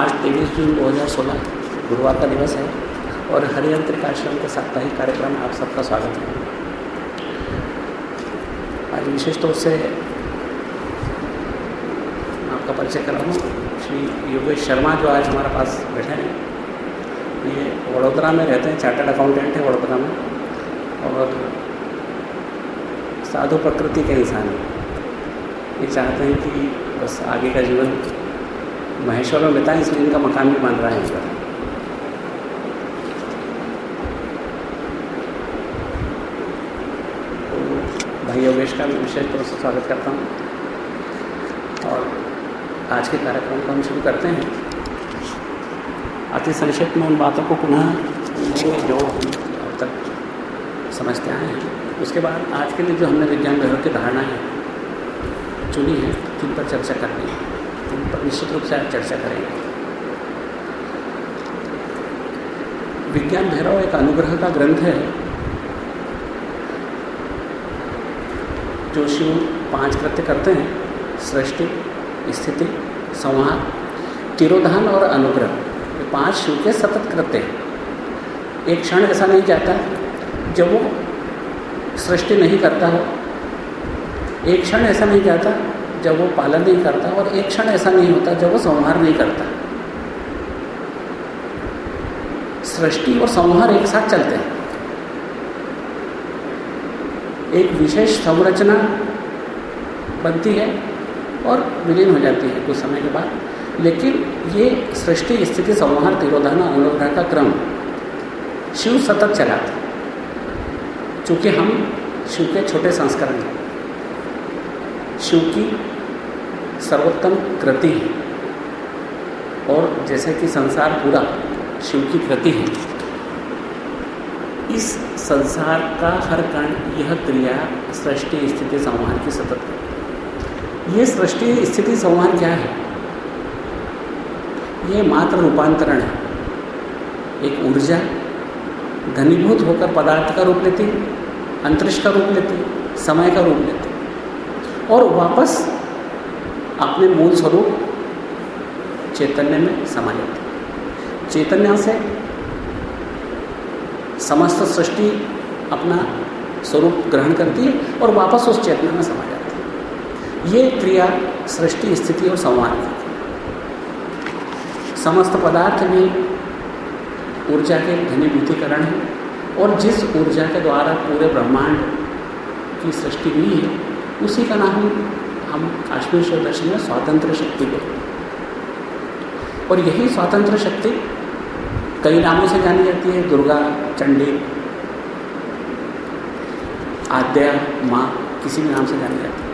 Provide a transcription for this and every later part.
आज तेईस जून 2016 गुरुवार का दिवस है और हरियंत्रिक आश्रम के साप्ताहिक कार्यक्रम आप सबका स्वागत है। आज विशेष तौर से आपका परिचय कर रहा हूँ श्री योगेश शर्मा जो आज हमारे पास बैठे हैं। ये वडोदरा में रहते हैं, चार्टर्ड अकाउंटेंट है वडोदरा में और साधु प्रकृति के इंसान हैं। ये चाहते हैं कि बस आगे का जीवन महेश्वर में बिताएँ इसलिए इनका मकान भी बन रहा है इस भाई योगेश का मैं विशेष तौर से स्वागत करता हूँ। और आज के कार्यक्रम को हम शुरू करते हैं। अति संक्षिप्त में उन बातों को पुनः जो अब तक समझते आए हैं। उसके बाद आज के लिए जो हमने विज्ञान विभाग की धारणाएँ चुनी है जिन पर चर्चा करनी है। निश्चित रूप से आप चर्चा करेंगे। विज्ञान भैरव एक अनुग्रह का ग्रंथ है। जो शिव पाँच कृत्य करते हैं, सृष्टि, स्थिति संहार तिरोधान और अनुग्रह। ये पाँच शिव के सतत कृत्य हैं। एक क्षण ऐसा नहीं जाता, जब वो सृष्टि नहीं करता हो। एक क्षण ऐसा नहीं जाता जब वो पालन नहीं करता और एक क्षण ऐसा नहीं होता जब वो संहार नहीं करता। सृष्टि और संहार एक साथ चलते हैं। एक विशेष संरचना बनती है और विलीन हो जाती है कुछ समय के बाद। लेकिन ये सृष्टि स्थिति संहार तिरोधान अनुग्रह का क्रम शिव सतत चलाते चूँकि हम शिव के छोटे संस्करण हैं। शिव की सर्वोत्तम कृति है। और जैसे कि संसार पूरा शिव की कृति है। इस संसार का हर कण यह क्रिया सृष्टि, स्थिति, संहार की सतत ये सृष्टि, स्थिति, संहार क्या है? ये मात्र रूपांतरण है। एक ऊर्जा घनीभूत होकर पदार्थ का रूप लेती है, अंतरिक्ष का रूप लेती है, समय का रूप लेती है। और वापस अपने मूल स्वरूप चैतन्य में समा जाती चैतन्य से समस्त सृष्टि अपना स्वरूप ग्रहण करती है और वापस उस चेतना में समा जाती है। ये क्रिया सृष्टि, स्थिति और संवाद की समस्त पदार्थ भी ऊर्जा के घनीभूतिकरण है और जिस ऊर्जा के द्वारा पूरे ब्रह्मांड की सृष्टि हुई है उसी का नाम हम काश्मीर दर्शन में स्वतंत्र शक्ति को। और यही स्वतंत्र शक्ति कई नामों से जानी जाती है, दुर्गा, चंडी, आद्या, माँ, किसी भी नाम से जानी जाती है।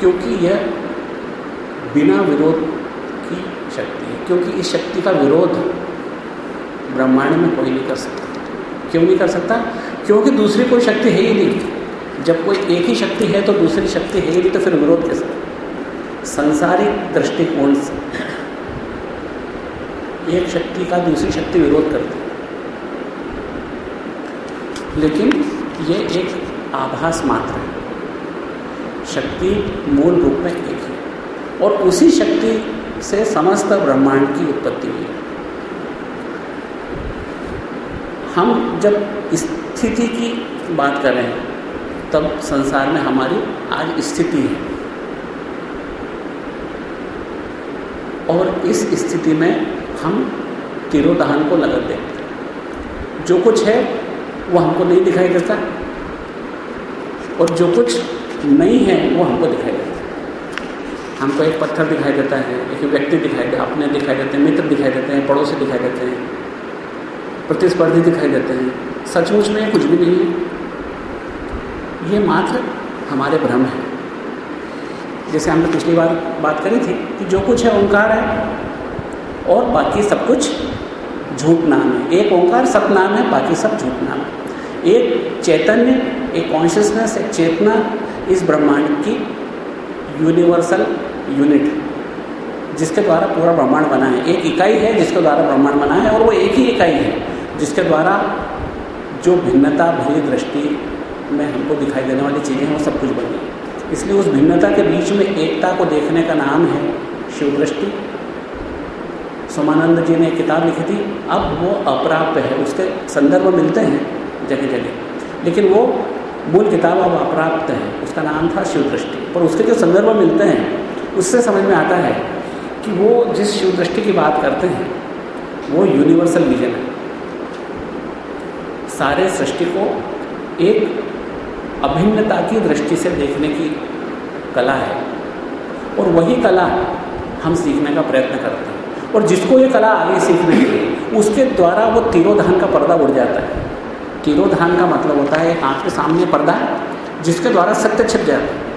क्योंकि यह बिना विरोध की शक्ति है, क्योंकि इस शक्ति का विरोध ब्रह्मांड में कोई नहीं कर सकता। क्यों नहीं कर सकता? क्योंकि दूसरी कोई शक्ति है ही नहीं। जब कोई एक ही शक्ति है तो दूसरी शक्ति है नहीं तो फिर विरोध कैसे? संसारिक दृष्टिकोण से। एक शक्ति का दूसरी शक्ति विरोध करती लेकिन ये एक आभास मात्र है। शक्ति मूल रूप में एक है। और उसी शक्ति से समस्त ब्रह्मांड की उत्पत्ति हुई। हम जब स्थिति की बात कर रहे हैं तब संसार में हमारी आज स्थिति है। और इस स्थिति में हम तिरोधान को लगत देखते हैं जो कुछ है, वो हमको नहीं दिखाई देता। और जो कुछ नहीं है, वो हमको दिखाई देता। है हमको एक पत्थर दिखाई देता है, एक व्यक्ति दिखाई दे, अपने दिखाई देते हैं, मित्र दिखाई देते हैं, पड़ोसी दिखाई देते हैं, प्रतिस्पर्धी दिखाई देते हैं। सचमुच में कुछ भी नहीं है। ये मात्र हमारे भ्रम है। जैसे हमने पिछली बार बात करी थी कि जो कुछ है ओंकार है, और बाकी सब कुछ झूठ नाम है। एक ओंकार सत नाम है, बाकी सब झूठ नाम है। एक चैतन्य, एक कॉन्शियसनेस एक चेतना इस ब्रह्मांड की यूनिवर्सल यूनिट जिसके द्वारा पूरा ब्रह्मांड बना है। एक इकाई है जिसके द्वारा ब्रह्मांड बना है, और वो एक ही इकाई है जिसके द्वारा जो भिन्नता भरी दृष्टि में हमको दिखाई देने वाली चीज़ें हैं, वो सब कुछ बनी इसलिए उस भिन्नता के बीच में एकता को देखने का नाम है शिव दृष्टि सोमानंद जी ने एक किताब लिखी थी, अब वो अप्राप्य है, उसके संदर्भ मिलते हैं जगह जगह लेकिन वो मूल किताब अब अप्राप्त है, उसका नाम था शिव दृष्टि पर उसके जो संदर्भ मिलते हैं, उससे समझ में आता है कि वो जिस शिव दृष्टि की बात करते हैं, वो यूनिवर्सल विजन है। सारे सृष्टि को एक अभिन्नता की दृष्टि से देखने की कला है। और वही कला हम सीखने का प्रयत्न करते हैं। और जिसको ये कला आगे सीखने की उसके द्वारा वो तिरोधान का पर्दा उड़ जाता है। तिरोधान का मतलब होता है आँख के सामने पर्दा, जिसके द्वारा सत्य छिप जाता है।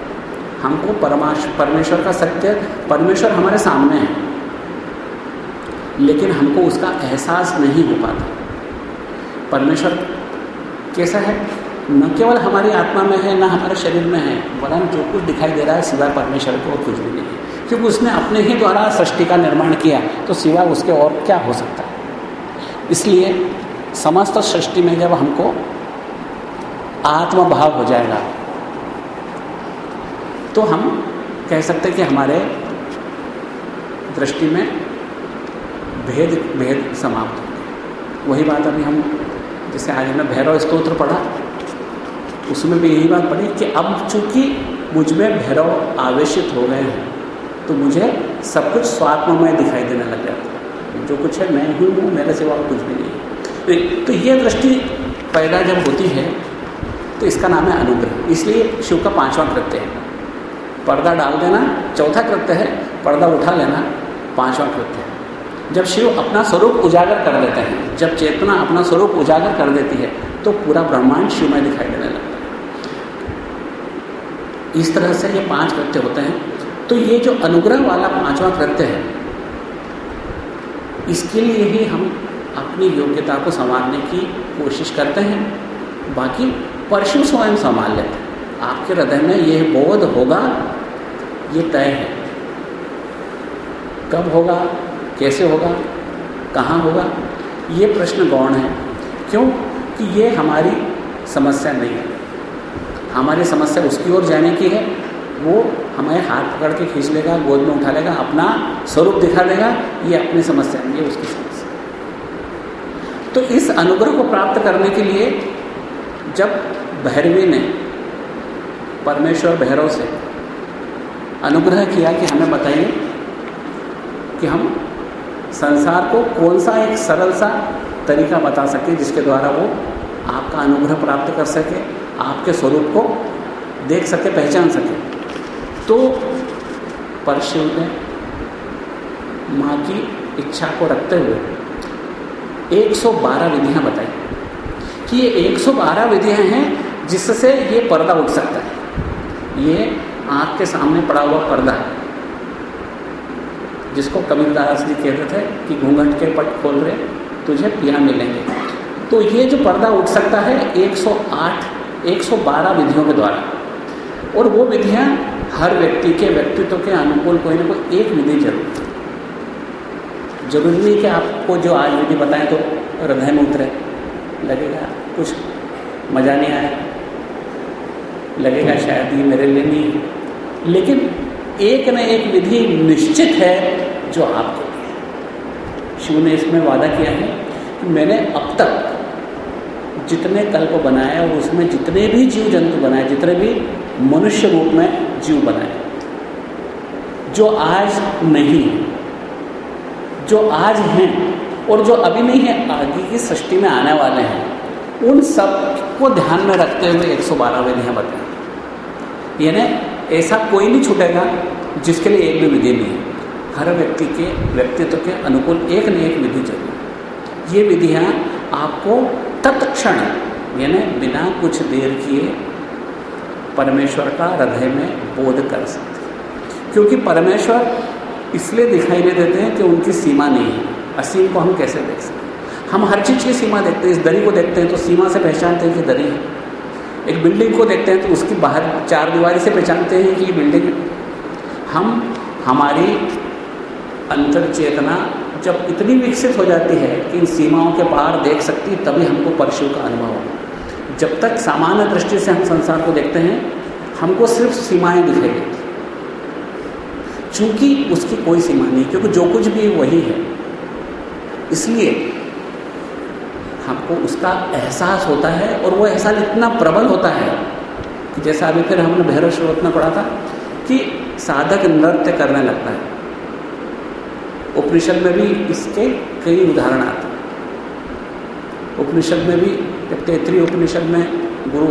हमको परमाश, परमेश्वर का सत्य, परमेश्वर हमारे सामने है। लेकिन हमको उसका एहसास नहीं हो पाता। परमेश्वर कैसा है? न केवल हमारी आत्मा में है, न हमारे शरीर में है वरन जो कुछ दिखाई दे रहा है सिवाय परमेश्वर को और कुछ भी नहीं है। क्योंकि उसने अपने ही द्वारा सृष्टि का निर्माण किया तो सिवाय उसके और क्या हो सकता है? इसलिए समस्त सृष्टि में जब हमको आत्मभाव हो जाएगा तो हम कह सकते हैं कि हमारे दृष्टि में भेद भेद समाप्त हो गए वही बात अभी हम, जैसे आज हमने भैरव स्तोत्र पढ़ा उसमें भी यही बात पढ़ी कि अब चूँकि मुझमें भैरव आवेशित हो गए हैं तो मुझे सब कुछ स्वात्ममय दिखाई देने लग जाता है। जो कुछ है, मैं ही हूँ, मेरे सिवा कुछ भी नहीं तो ये दृष्टि पैदा जब होती है तो इसका नाम है अनुग्रह। इसलिए शिव का पांचवा कृत्य है। पर्दा डाल देना, चौथा कृत्य है, पर्दा उठा लेना, पांचवा कृत्य है। जब शिव अपना स्वरूप उजागर कर देते हैं, जब चेतना अपना स्वरूप उजागर कर देती है तो पूरा ब्रह्मांड शिवमय दिखाई देने लगता इस तरह से ये पाँच कृत्य होते हैं। तो ये जो अनुग्रह वाला पांचवा कृत्य है, इसके लिए ही हम अपनी योग्यता को संवारने की कोशिश करते हैं। बाकी परशु स्वयं संभाल लेते हैं। आपके हृदय में ये बोध होगा, ये तय है। कब होगा, कैसे होगा, कहाँ होगा, ये प्रश्न गौण है। क्यों? कि ये हमारी समस्या नहीं है। हमारी समस्या उसकी ओर जाने की है, वो हमें हाथ पकड़ के खींच लेगा, गोद में उठा लेगा, अपना स्वरूप दिखा देगा, ये अपनी समस्या है उसकी समस्या। तो इस अनुग्रह को प्राप्त करने के लिए जब भैरवी ने परमेश्वर भैरव से अनुग्रह किया कि हमें बताइए कि हम संसार को कौन सा एक सरल सा तरीका बता सके जिसके द्वारा वो आपका अनुग्रह प्राप्त कर सके। आपके स्वरूप को देख सके, पहचान सके। तो परशु ने माँ की इच्छा को रखते हुए 112 विधियाँ बताई कि ये 112 विधियाँ हैं जिससे ये पर्दा उठ सकता है। ये आँख के सामने पड़ा हुआ पर्दा है, जिसको कबीरदास जी कहते थे कि घूंघट के पट खोल रहे तुझे पिया मिलेंगे। तो ये जो पर्दा उठ सकता है 108 112 विधियों के द्वारा। और वो विधियाँ हर व्यक्ति के व्यक्तित्व के अनुकूल कोई ना कोई एक विधि ज़रूर ज़रूरी नहीं कि आपको जो आज विधि बताएँ तो हृदय में उतरे। लगेगा, कुछ मज़ा नहीं आया। लगेगा शायद ये मेरे लिए नहीं। लेकिन एक न एक विधि निश्चित है जो आपको शिव ने इसमें वादा किया है कि मैंने अब तक जितने कल्प बनाए और उसमें जितने भी जीव जंतु बनाए, जितने भी मनुष्य रूप में जीव बनाए। जो आज नहीं है जो आज हैं और जो अभी नहीं है, आगे की सृष्टि में आने वाले हैं, उन सबको ध्यान में रखते हुए एक सौ 112 विधियाँ बताई यानी ऐसा कोई नहीं छूटेगा जिसके लिए एक भी विधि नहीं है। हर व्यक्ति के व्यक्तित्व के अनुकूल एक न एक विधि ज़रूर ये विधियाँ आपको तत्क्षण, यानी बिना कुछ देर किए परमेश्वर का हृदय में बोध कर सकते क्योंकि परमेश्वर इसलिए दिखाई नहीं देते हैं कि उनकी सीमा नहीं है। असीम को हम कैसे देख सकते हम हर चीज़ की सीमा देखते हैं। इस दरी को देखते हैं तो सीमा से पहचानते हैं कि दरी है। एक बिल्डिंग को देखते हैं तो उसकी बाहर चार दीवारी से पहचानते हैं कि ये बिल्डिंग है। हम, हमारी अंतर चेतना जब इतनी विकसित हो जाती है कि इन सीमाओं के पार देख सकती, तभी हमको परशु का अनुभव होगा। जब तक सामान्य दृष्टि से हम संसार को देखते हैं, हमको सिर्फ़ सीमाएँ देती चूँकि उसकी कोई सीमा नहीं, क्योंकि जो कुछ भी वही है। इसलिए हमको उसका एहसास होता है और वो एहसास इतना प्रबल होता है कि जैसा अभी फिर हमने भैरव श्रोत में पढ़ा था कि साधक नृत्य करने लगता है। उपनिषद में भी इसके कई उदाहरण आते हैं। उपनिषद में भी जब तेतरी उपनिषद में गुरु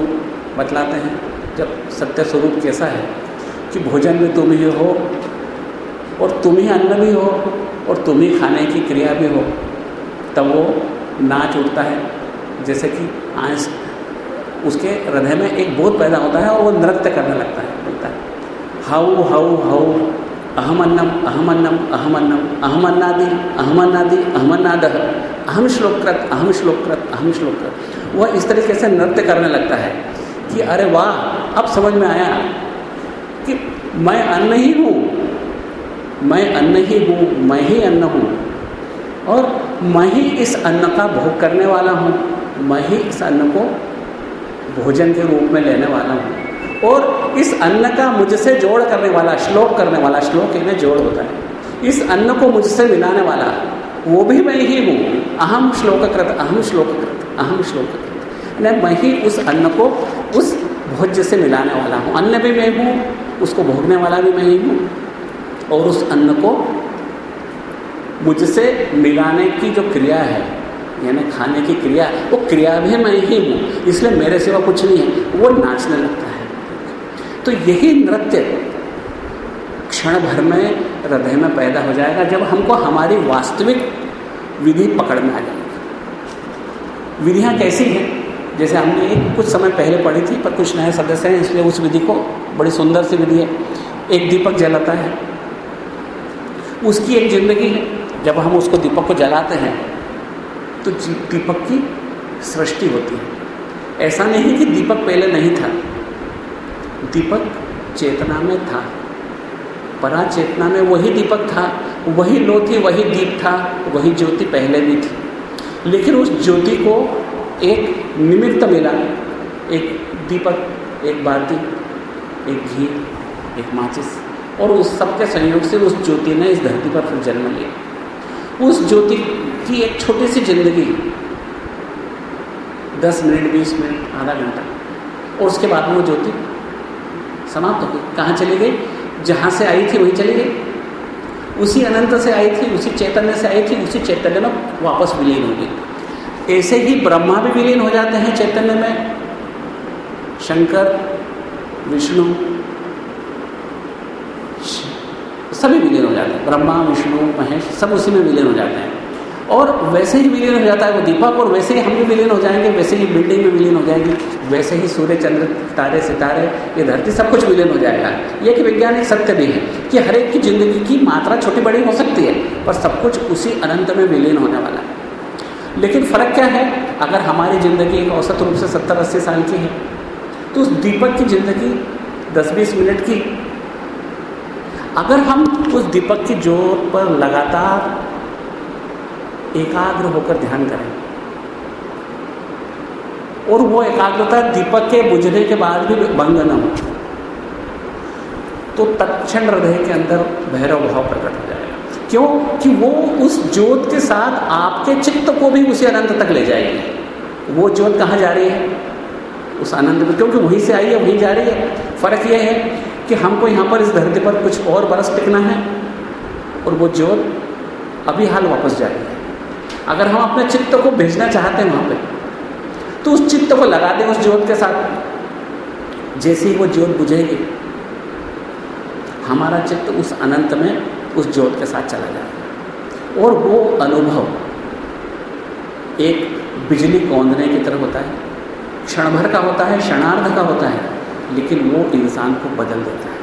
बतलाते हैं, जब सत्य स्वरूप कैसा है कि भोजन में तुम ही हो और तुम ही अन्न भी हो और तुम ही खाने की क्रिया भी हो, तब वो नाच उठता है। जैसे कि आंस, उसके हृदय में एक बोध पैदा होता है और वो नृत्य करने लगता है, बोलता है, हाउ हाउ हाउ अहम अन्नम अहम अन्नम अहम अन्नम अहम अन्नादि अहम अन्नादि अहम श्लोकृत वह इस तरीके से नृत्य करने लगता है कि अरे वाह, अब समझ में आया कि मैं अन्न ही हूँ, मैं अन्न ही हूँ, मैं ही अन्न हूँ। और मैं ही इस अन्न का भोग करने वाला हूँ, मैं ही इस अन्न को भोजन के रूप में लेने वाला हूँ। और इस अन्न का मुझसे जोड़ करने वाला, श्लोक करने वाला, श्लोक इन्हें जोड़ होता है। इस अन्न को मुझसे मिलाने वाला, वो भी मैं ही हूँ। अहम श्लोककृत अहम श्लोककृत अहम श्लोककृत। मैं ही उस अन्न को उस भोज्य से मिलाने वाला हूँ। अन्न भी मैं हूँ, उसको भोगने वाला भी मैं ही हूँ। और उस अन्न को मुझसे मिलाने की जो क्रिया है, यानी खाने की क्रिया, वो क्रिया भी मैं ही हूँ। इसलिए मेरे सिवा कुछ नहीं है। वो नाचने लगता है। तो यही नृत्य क्षण भर में हृदय में पैदा हो जाएगा जब हमको हमारी वास्तविक विधि पकड़ में आ जाएगी। विधियाँ कैसी हैं? जैसे हमने एक कुछ समय पहले पढ़ी थी, पर कुछ नए सदस्य हैं, इसलिए उस विधि को बड़ी सुंदर सी विधि है। एक दीपक जलाता है। उसकी एक ज़िंदगी है। जब हम उसको दीपक को जलाते हैं तो दीपक की सृष्टि होती है। ऐसा नहीं कि दीपक पहले नहीं था। दीपक चेतना में था। परा चेतना में वही दीपक था, वही लो थी वही दीप था, वही ज्योति पहले भी थी। लेकिन उस ज्योति को एक निमित्त मिला। एक दीपक, एक बाती एक घी, एक माचिस, और उस सबके संयोग से उस ज्योति ने इस धरती पर फिर जन्म लिया। उस ज्योति की एक छोटी सी ज़िंदगी, दस मिनट, बीस मिनट, आधा घंटा, और उसके बाद में वो ज्योति समाप्त हो गई। कहाँ चली गई? जहाँ से आई थी, वहीं चली गई। उसी अनंत से आई थी, उसी चैतन्य से आई थी, उसी चैतन्य में वापस विलीन हो गई। ऐसे ही ब्रह्मा भी विलीन हो जाते हैं चैतन्य में। शंकर, विष्णु सभी विलीन हो जाते हैं। ब्रह्मा, विष्णु, महेश, सब उसी में विलीन हो जाते हैं। और वैसे ही विलीन हो जाता है वो दीपक, और वैसे ही हम भी विलीन हो जाएँगे, वैसे ही बिल्डिंग में विलीन हो जाएगी। वैसे ही सूर्य, चंद्र, तारे, सितारे, ये धरती सब कुछ विलीन हो जाएगा। ये कि वैज्ञानिक सत्य भी है कि हर एक की ज़िंदगी की मात्रा छोटी बड़ी हो सकती है, पर सब कुछ उसी अनंत में विलीन होने वाला है। लेकिन फ़र्क क्या है? अगर हमारी ज़िंदगी एक औसत रूप से सत्तर, अस्सी साल की है तो उस दीपक की ज़िंदगी दस, बीस मिनट की। अगर हम उस दीपक की ज़ोर पर लगातार एकाग्र होकर ध्यान करें। और वो एकाग्रता दीपक के बुझने के बाद भी भंग न हो। तो तत्क्षण हृदय के अंदर भैरव भाव प्रकट हो जाएगा। क्यों? कि वो उस ज्योत के साथ आपके चित्त को भी उसी अनंत तक ले जाएगी। वो ज्योत कहाँ जा रही है? उस आनंद में, क्योंकि वहीं से आई है, वहीं जा रही है। फ़र्क यह है कि हमको यहाँ पर इस धरती पर कुछ और बरस टिकना है, और वो ज्योत अभी हाल वापस जाएगी अगर हम अपने चित्त को भेजना चाहते हैं वहाँ पे तो उस चित्त को लगा दें उस ज्योत के साथ। जैसे ही वो ज्योत बुझेगी, हमारा चित्त उस अनंत में उस ज्योत के साथ चला जाएगा और वो अनुभव एक बिजली कौंदने की तरह होता है। क्षण भर का होता है, क्षणार्ध का होता है, लेकिन वो इंसान को बदल देता है।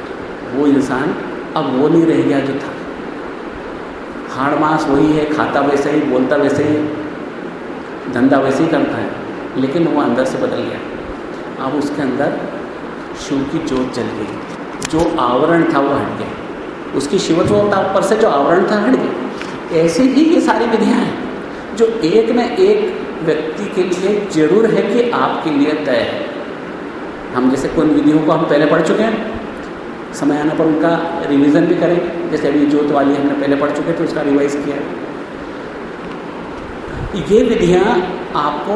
वो इंसान अब वो नहीं रह गया जो था। हाड़ मास वही है, खाता वैसे ही, बोलता वैसे ही, धंधा वैसे ही करता है, लेकिन वो अंदर से बदल गया। अब उसके अंदर शिव की जोत जल गई। जो आवरण था वो हट गया। उसकी शिवत्वता पर से जो आवरण था हट गया। ऐसे ही ये सारी विधियाँ हैं, जो एक न एक व्यक्ति के लिए ज़रूर है कि आपके लिए तय है। हम जैसे कोई विधियों को हम पहले पढ़ चुके हैं। समय आने पर उनका रिवीजन भी करेंगे जैसे अभी जोत वाली हमने पहले पढ़ चुके थे उसका रिवाइज किया ये विधियाँ आपको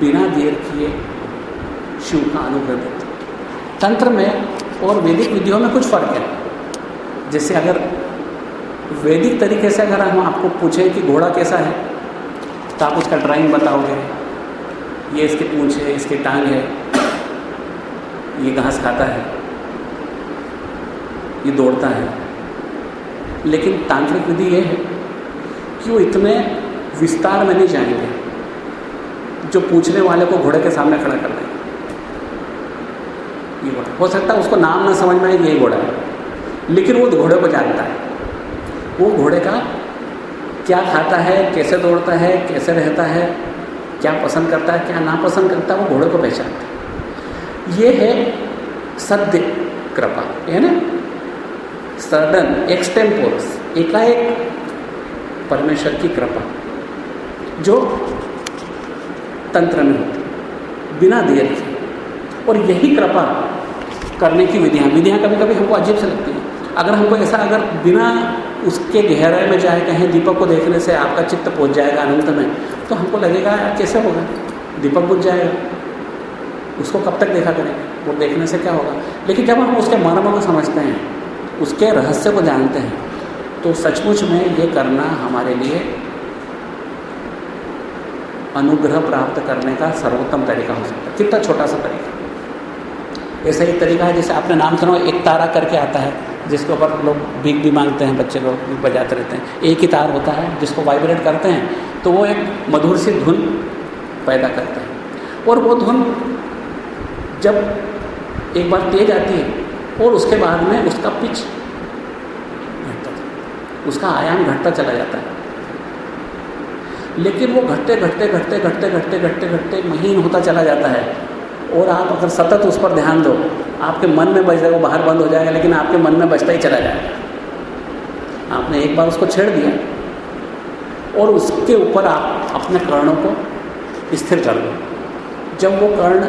बिना देर किए शिव का अनुग्रह देती तंत्र में और वैदिक विधियों में कुछ फ़र्क है। जैसे अगर वैदिक तरीके से अगर हम आपको पूछें कि घोड़ा कैसा है तो आप उसका ड्राइंग बताओगे। ये इसके पूंछ है, इसकी टांग है, ये घास खाता है। ये दौड़ता है। लेकिन तांत्रिक विधि ये है कि वो इतने विस्तार में नहीं जाएँगे, जो पूछने वाले को घोड़े के सामने खड़ा कर देंगे ये घोड़ा। हो सकता है उसको नाम ना समझ में आए यही घोड़ा है, लेकिन वो घोड़े को जानता है। वो घोड़े का क्या खाता है, कैसे दौड़ता है, कैसे रहता है, क्या पसंद करता है, क्या नापसंद करता है, वो घोड़े को पहचानता है। ये है सद्य कृपा है ना? सडन एक्सटेम्पोर्स एकाएक परमेश्वर की कृपा जो तंत्र में होती बिना देर के और यही कृपा करने की विधियाँ विधियाँ कभी कभी हमको अजीब से लगती हैं। अगर हमको ऐसा, अगर बिना उसके गहराई में जाए कहें दीपक को देखने से आपका चित्त पहुँच जाएगा अनंत में तो हमको लगेगा कैसे होगा? दीपक बुझ जाएगा। उसको कब तक देखा करेंगे? वो देखने से क्या होगा? लेकिन जब हम उसके मर्म को समझते हैं उसके रहस्य को जानते हैं। तो सचमुच में ये करना हमारे लिए अनुग्रह प्राप्त करने का सर्वोत्तम तरीका हो सकता है। कितना छोटा सा तरीका ऐसा एक तरीका है, जैसे आपने नाम सुना, एक तारा करके आता है, जिसके ऊपर लोग भीख भी मांगते हैं, बच्चे लोग भी बजाते रहते हैं। एक ही तार होता है, जिसको वाइब्रेट करते हैं तो वो एक मधुर सी धुन पैदा करता है। और वो धुन जब एक बार तेज आती है और उसके बाद में उसका पिच घटता उसका आयाम घटता चला जाता है। लेकिन वो घटते घटते घटते घटते घटते घटते घटते महीन होता चला जाता है। और आप अगर सतत उस पर ध्यान दो, आपके मन में बज वो बाहर बंद हो जाएगा, लेकिन आपके मन में बजता ही चला जाएगा। आपने एक बार उसको छेड़ दिया। और उसके ऊपर आप अपने कर्णों को स्थिर कर दो। जब वो कर्ण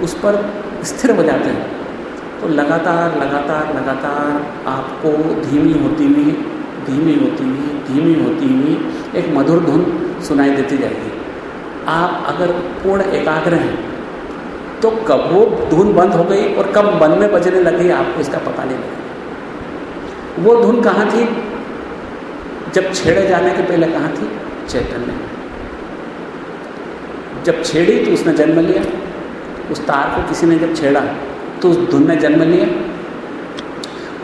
उस पर स्थिर हो जाते हैं तो लगातार लगातार लगातार आपको धीमी होती हुई, धीमी होती हुई, धीमी होती हुई एक मधुर धुन सुनाई देती जाएगी। आप अगर पूर्ण एकाग्र हैं तो कब वो धुन बंद हो गई और कब मन में बजने लगी आपको इसका पता नहीं लगा वो धुन कहाँ थी? जब छेड़े जाने के पहले कहाँ थी? चैतन्य। जब छेड़ी तो उसने जन्म लिया, उस तार को किसी ने जब छेड़ा तो उस धुन ने जन्म लिया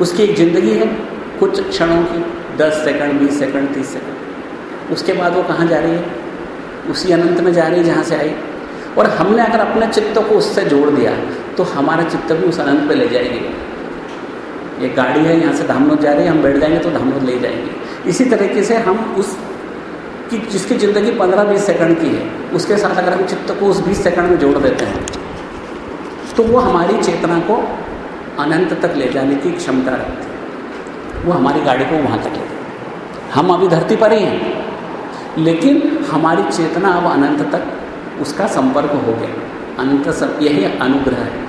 उसकी एक ज़िंदगी है, कुछ क्षणों की, दस सेकंड, बीस सेकंड, तीस सेकंड। उसके बाद वो कहाँ जा रही है? उसी अनंत में जा रही है जहाँ से आई। और हमने अगर अपने चित्त को उससे जोड़ दिया तो हमारा चित्त भी उस अनंत पे ले जाएगी। एक गाड़ी है, यहाँ से धामनोद जा रही है, हम बैठ जाएँगे तो धामनोद ले जाएँगे। इसी तरीके से हम उस की जिसकी ज़िंदगी पंद्रह बीस सेकंड की है, उसके साथ अगर हम चित्त को उस बीस सेकंड में जोड़ देते हैं तो वो हमारी चेतना को अनंत तक ले जाने की क्षमता रखती है। वो हमारी गाड़ी को वहाँ तक ले हम अभी धरती पर ही हैं, लेकिन हमारी चेतना अब अनंत तक उसका संपर्क हो गया। अनंत सब, यही अनुग्रह है।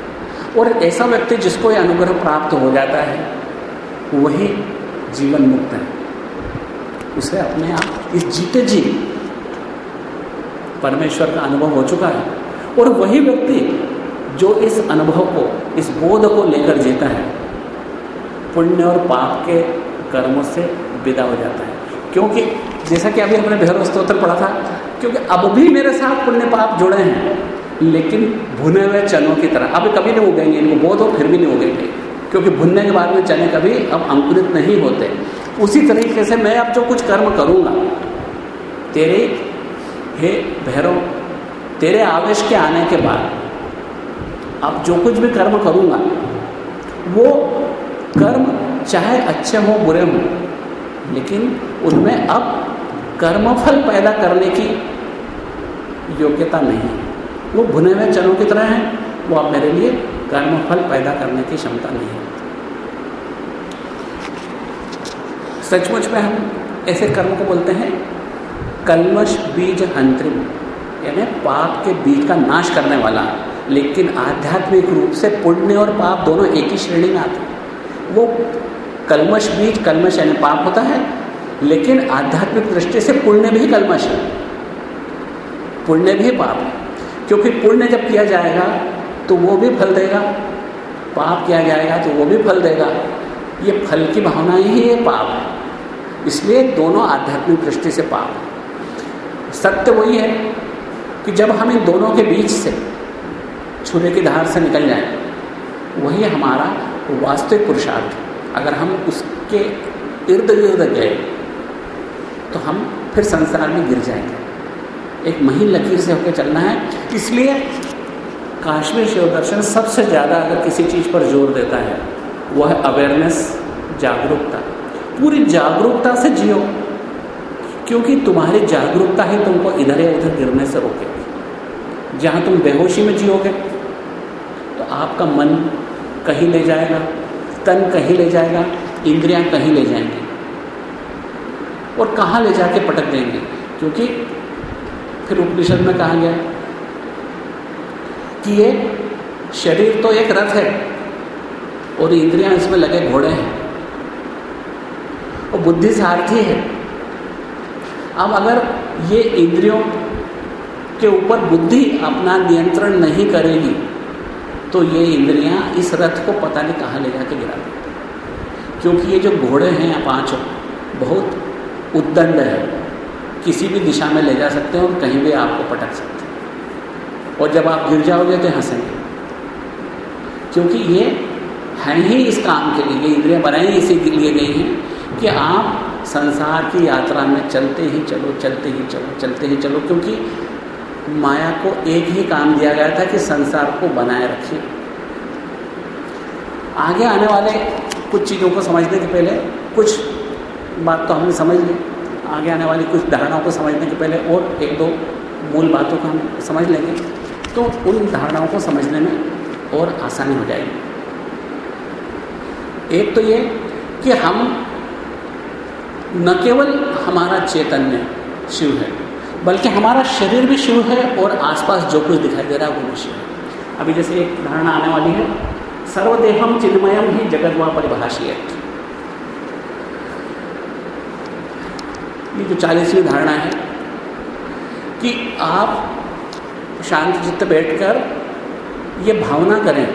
और ऐसा व्यक्ति जिसको ये अनुग्रह प्राप्त हो जाता है, वही जीवन मुक्त है। उसे अपने आप, इस जीते जी, परमेश्वर का अनुभव हो चुका है। और वही व्यक्ति जो इस अनुभव को, इस बोध को लेकर जीता है, पुण्य और पाप के कर्मों से विदा हो जाता है। क्योंकि जैसा कि अभी हमने भैरव स्त्रोत्र पढ़ा था, क्योंकि अब भी मेरे साथ पुण्य पाप जुड़े हैं, लेकिन भुने हुए चनों की तरह। अभी कभी नहीं उगेंगे, इनको बोध हो, फिर भी नहीं उगेंगे। क्योंकि भुनने के बाद में चने कभी अब अंकुरित नहीं होते। उसी तरीके से मैं अब जो कुछ कर्म करूँगा, तेरे, हे भैरव, तेरे आवेश के आने के बाद अब जो कुछ भी कर्म करूँगा, वो कर्म चाहे अच्छे हों, बुरे हों, लेकिन उनमें अब कर्मफल पैदा करने की योग्यता नहीं वो भुने हुए चनों की तरह हैं, वो अब मेरे लिए कर्मफल पैदा करने की क्षमता नहीं है। सचमुच में हम ऐसे कर्म को बोलते हैं कलमश बीज हंत्रिम यानी पाप के बीज का नाश करने वाला। लेकिन आध्यात्मिक रूप से पुण्य और पाप दोनों एक ही श्रेणी में आते हैं। वो कलमश बीज कलमश यानी पाप होता है, लेकिन आध्यात्मिक दृष्टि से पुण्य भी कलमश है। पुण्य भी पाप है, क्योंकि पुण्य जब किया जाएगा तो वो भी फल देगा। पाप किया जाएगा तो वो भी फल देगा। ये फल की भावना ही ये पाप है। इसलिए दोनों आध्यात्मिक दृष्टि से पाप है। सत्य वही है कि जब हम इन दोनों के बीच से छुरे की धार से निकल जाए। वही हमारा वास्तविक पुरुषार्थ अगर हम उसके इर्द गिर्द गए तो हम फिर संसार में गिर जाएँगे। एक महीन लकीर से होकर चलना है। इसलिए काश्मीर शिव दर्शन सबसे ज़्यादा अगर किसी चीज़ पर ज़ोर देता है, वह है अवेयरनेस जागरूकता। पूरी जागरूकता से जियो, क्योंकि तुम्हारी जागरूकता ही तुमको इधर या उधर गिरने से रोकेगी। जहाँ तुम बेहोशी में जियोगे तो आपका मन कहीं ले जाएगा, तन कहीं ले जाएगा, इंद्रियाँ कहीं ले जाएँगी और कहाँ ले जाके पटक देंगे? क्योंकि फिर उपनिषद में कहा गया कि ये शरीर तो एक रथ है और इंद्रियाँ इसमें लगे घोड़े हैं और बुद्धि सारथी है। अब अगर ये इंद्रियों के ऊपर बुद्धि अपना नियंत्रण नहीं करेगी तो ये इंद्रियाँ इस रथ को पता नहीं कहाँ ले जाके गिरा देती क्योंकि ये जो घोड़े हैं पाँचों, बहुत उद्दंड है। किसी भी दिशा में ले जा सकते हैं और कहीं भी आपको पटक सकते हैं। और जब आप गिर जाओगे तो हंसेंगे। क्योंकि ये हैं ही इस काम के लिए, ये इंद्रियाँ बनाई इसी लिए गई हैं कि आप संसार की यात्रा में चलते ही चलो, चलते ही चलो, चलते ही चलो। क्योंकि माया को एक ही काम दिया गया था कि संसार को बनाए रखिए। आगे आने वाले कुछ चीज़ों को समझने के पहले कुछ बात तो हमने समझ ली। आगे आने वाली कुछ धारणाओं को समझने के पहले और एक दो मूल बातों को हम समझ लेंगे। तो उन धारणाओं को समझने में और आसानी हो जाएगी। एक तो ये कि हम न केवल हमारा चैतन्य शिव है बल्कि हमारा शरीर भी शिव है और आसपास जो कुछ दिखाई दे रहा है वो भी शिव है। अभी जैसे एक धारणा आने वाली है, सर्वदेहम चिन्मयम ही जगत व परिभाषी ये जो चालीसवीं धारणा है कि आप शांत चित्त बैठकर ये भावना करें,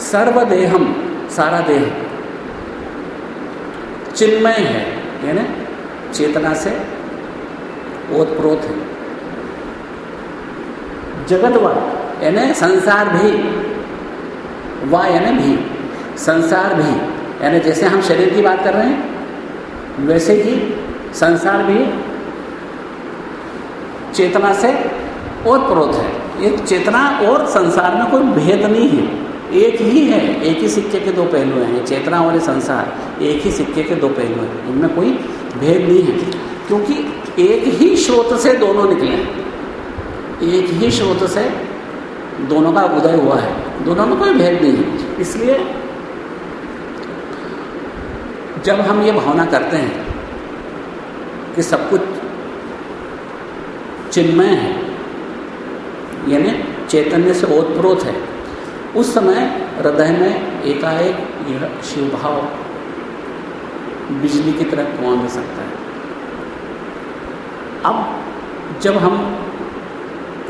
सर्वदेहम, सारा देह। चिन्मय है, यानी चेतना से ओतप्रोत है। जगत व यानी संसार भी व यानी भी संसार भी। यानी जैसे हम शरीर की बात कर रहे हैं वैसे ही संसार भी चेतना से ओतप्रोत है। ये चेतना और संसार में कोई भेद नहीं है। एक ही है एक ही सिक्के के दो पहलू हैं। चेतना और संसार एक ही सिक्के के दो पहलू हैं। इनमें कोई भेद नहीं है। क्योंकि एक ही स्रोत से दोनों निकले हैं। एक ही स्रोत से दोनों का उदय हुआ है। दोनों में कोई भेद नहीं है। इसलिए जब हम ये भावना करते हैं कि सब कुछ चिन्मय है, यानी चैतन्य से ओतप्रोत है, उस समय हृदय में एकाएक यह शिवभाव बिजली की तरह कुआँ दे सकता है। अब जब हम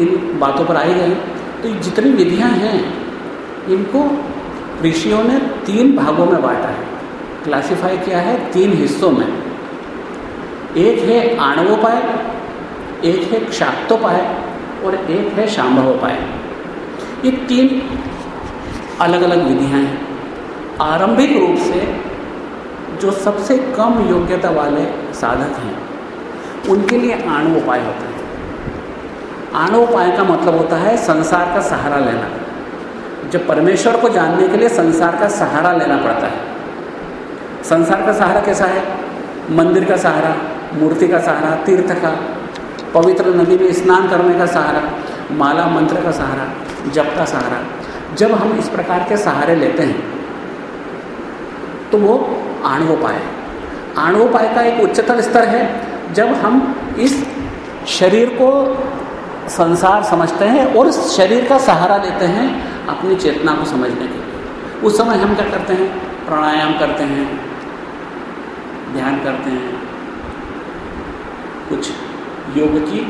इन बातों पर आए गए तो जितनी विधियाँ हैं, इनको ऋषियों ने तीन भागों में बांटा है। क्लासिफाई किया है तीन हिस्सों में। एक है आणवोपाय, एक है क्षाप्तोपाय और एक है शाम्भवोपाय ये तीन अलग अलग विधियाँ हैं। आरंभिक रूप से जो सबसे कम योग्यता वाले साधक हैं। उनके लिए आणवोपाय होता है। आणु उपाय का मतलब होता है संसार का सहारा लेना। जब परमेश्वर को जानने के लिए संसार का सहारा लेना पड़ता है। संसार का सहारा कैसा है? मंदिर का सहारा, मूर्ति का सहारा, तीर्थ का, पवित्र नदी में स्नान करने का सहारा, माला मंत्र का सहारा, जप का सहारा। जब हम इस प्रकार के सहारे लेते हैं तो वो आणवोपाय आणवोपाय का एक उच्चतर स्तर है। जब हम इस शरीर को संसार समझते हैं और शरीर का सहारा लेते हैं अपनी चेतना को समझने के लिए। उस समय हम क्या करते हैं? प्राणायाम करते हैं, ध्यान करते हैं, कुछ योग की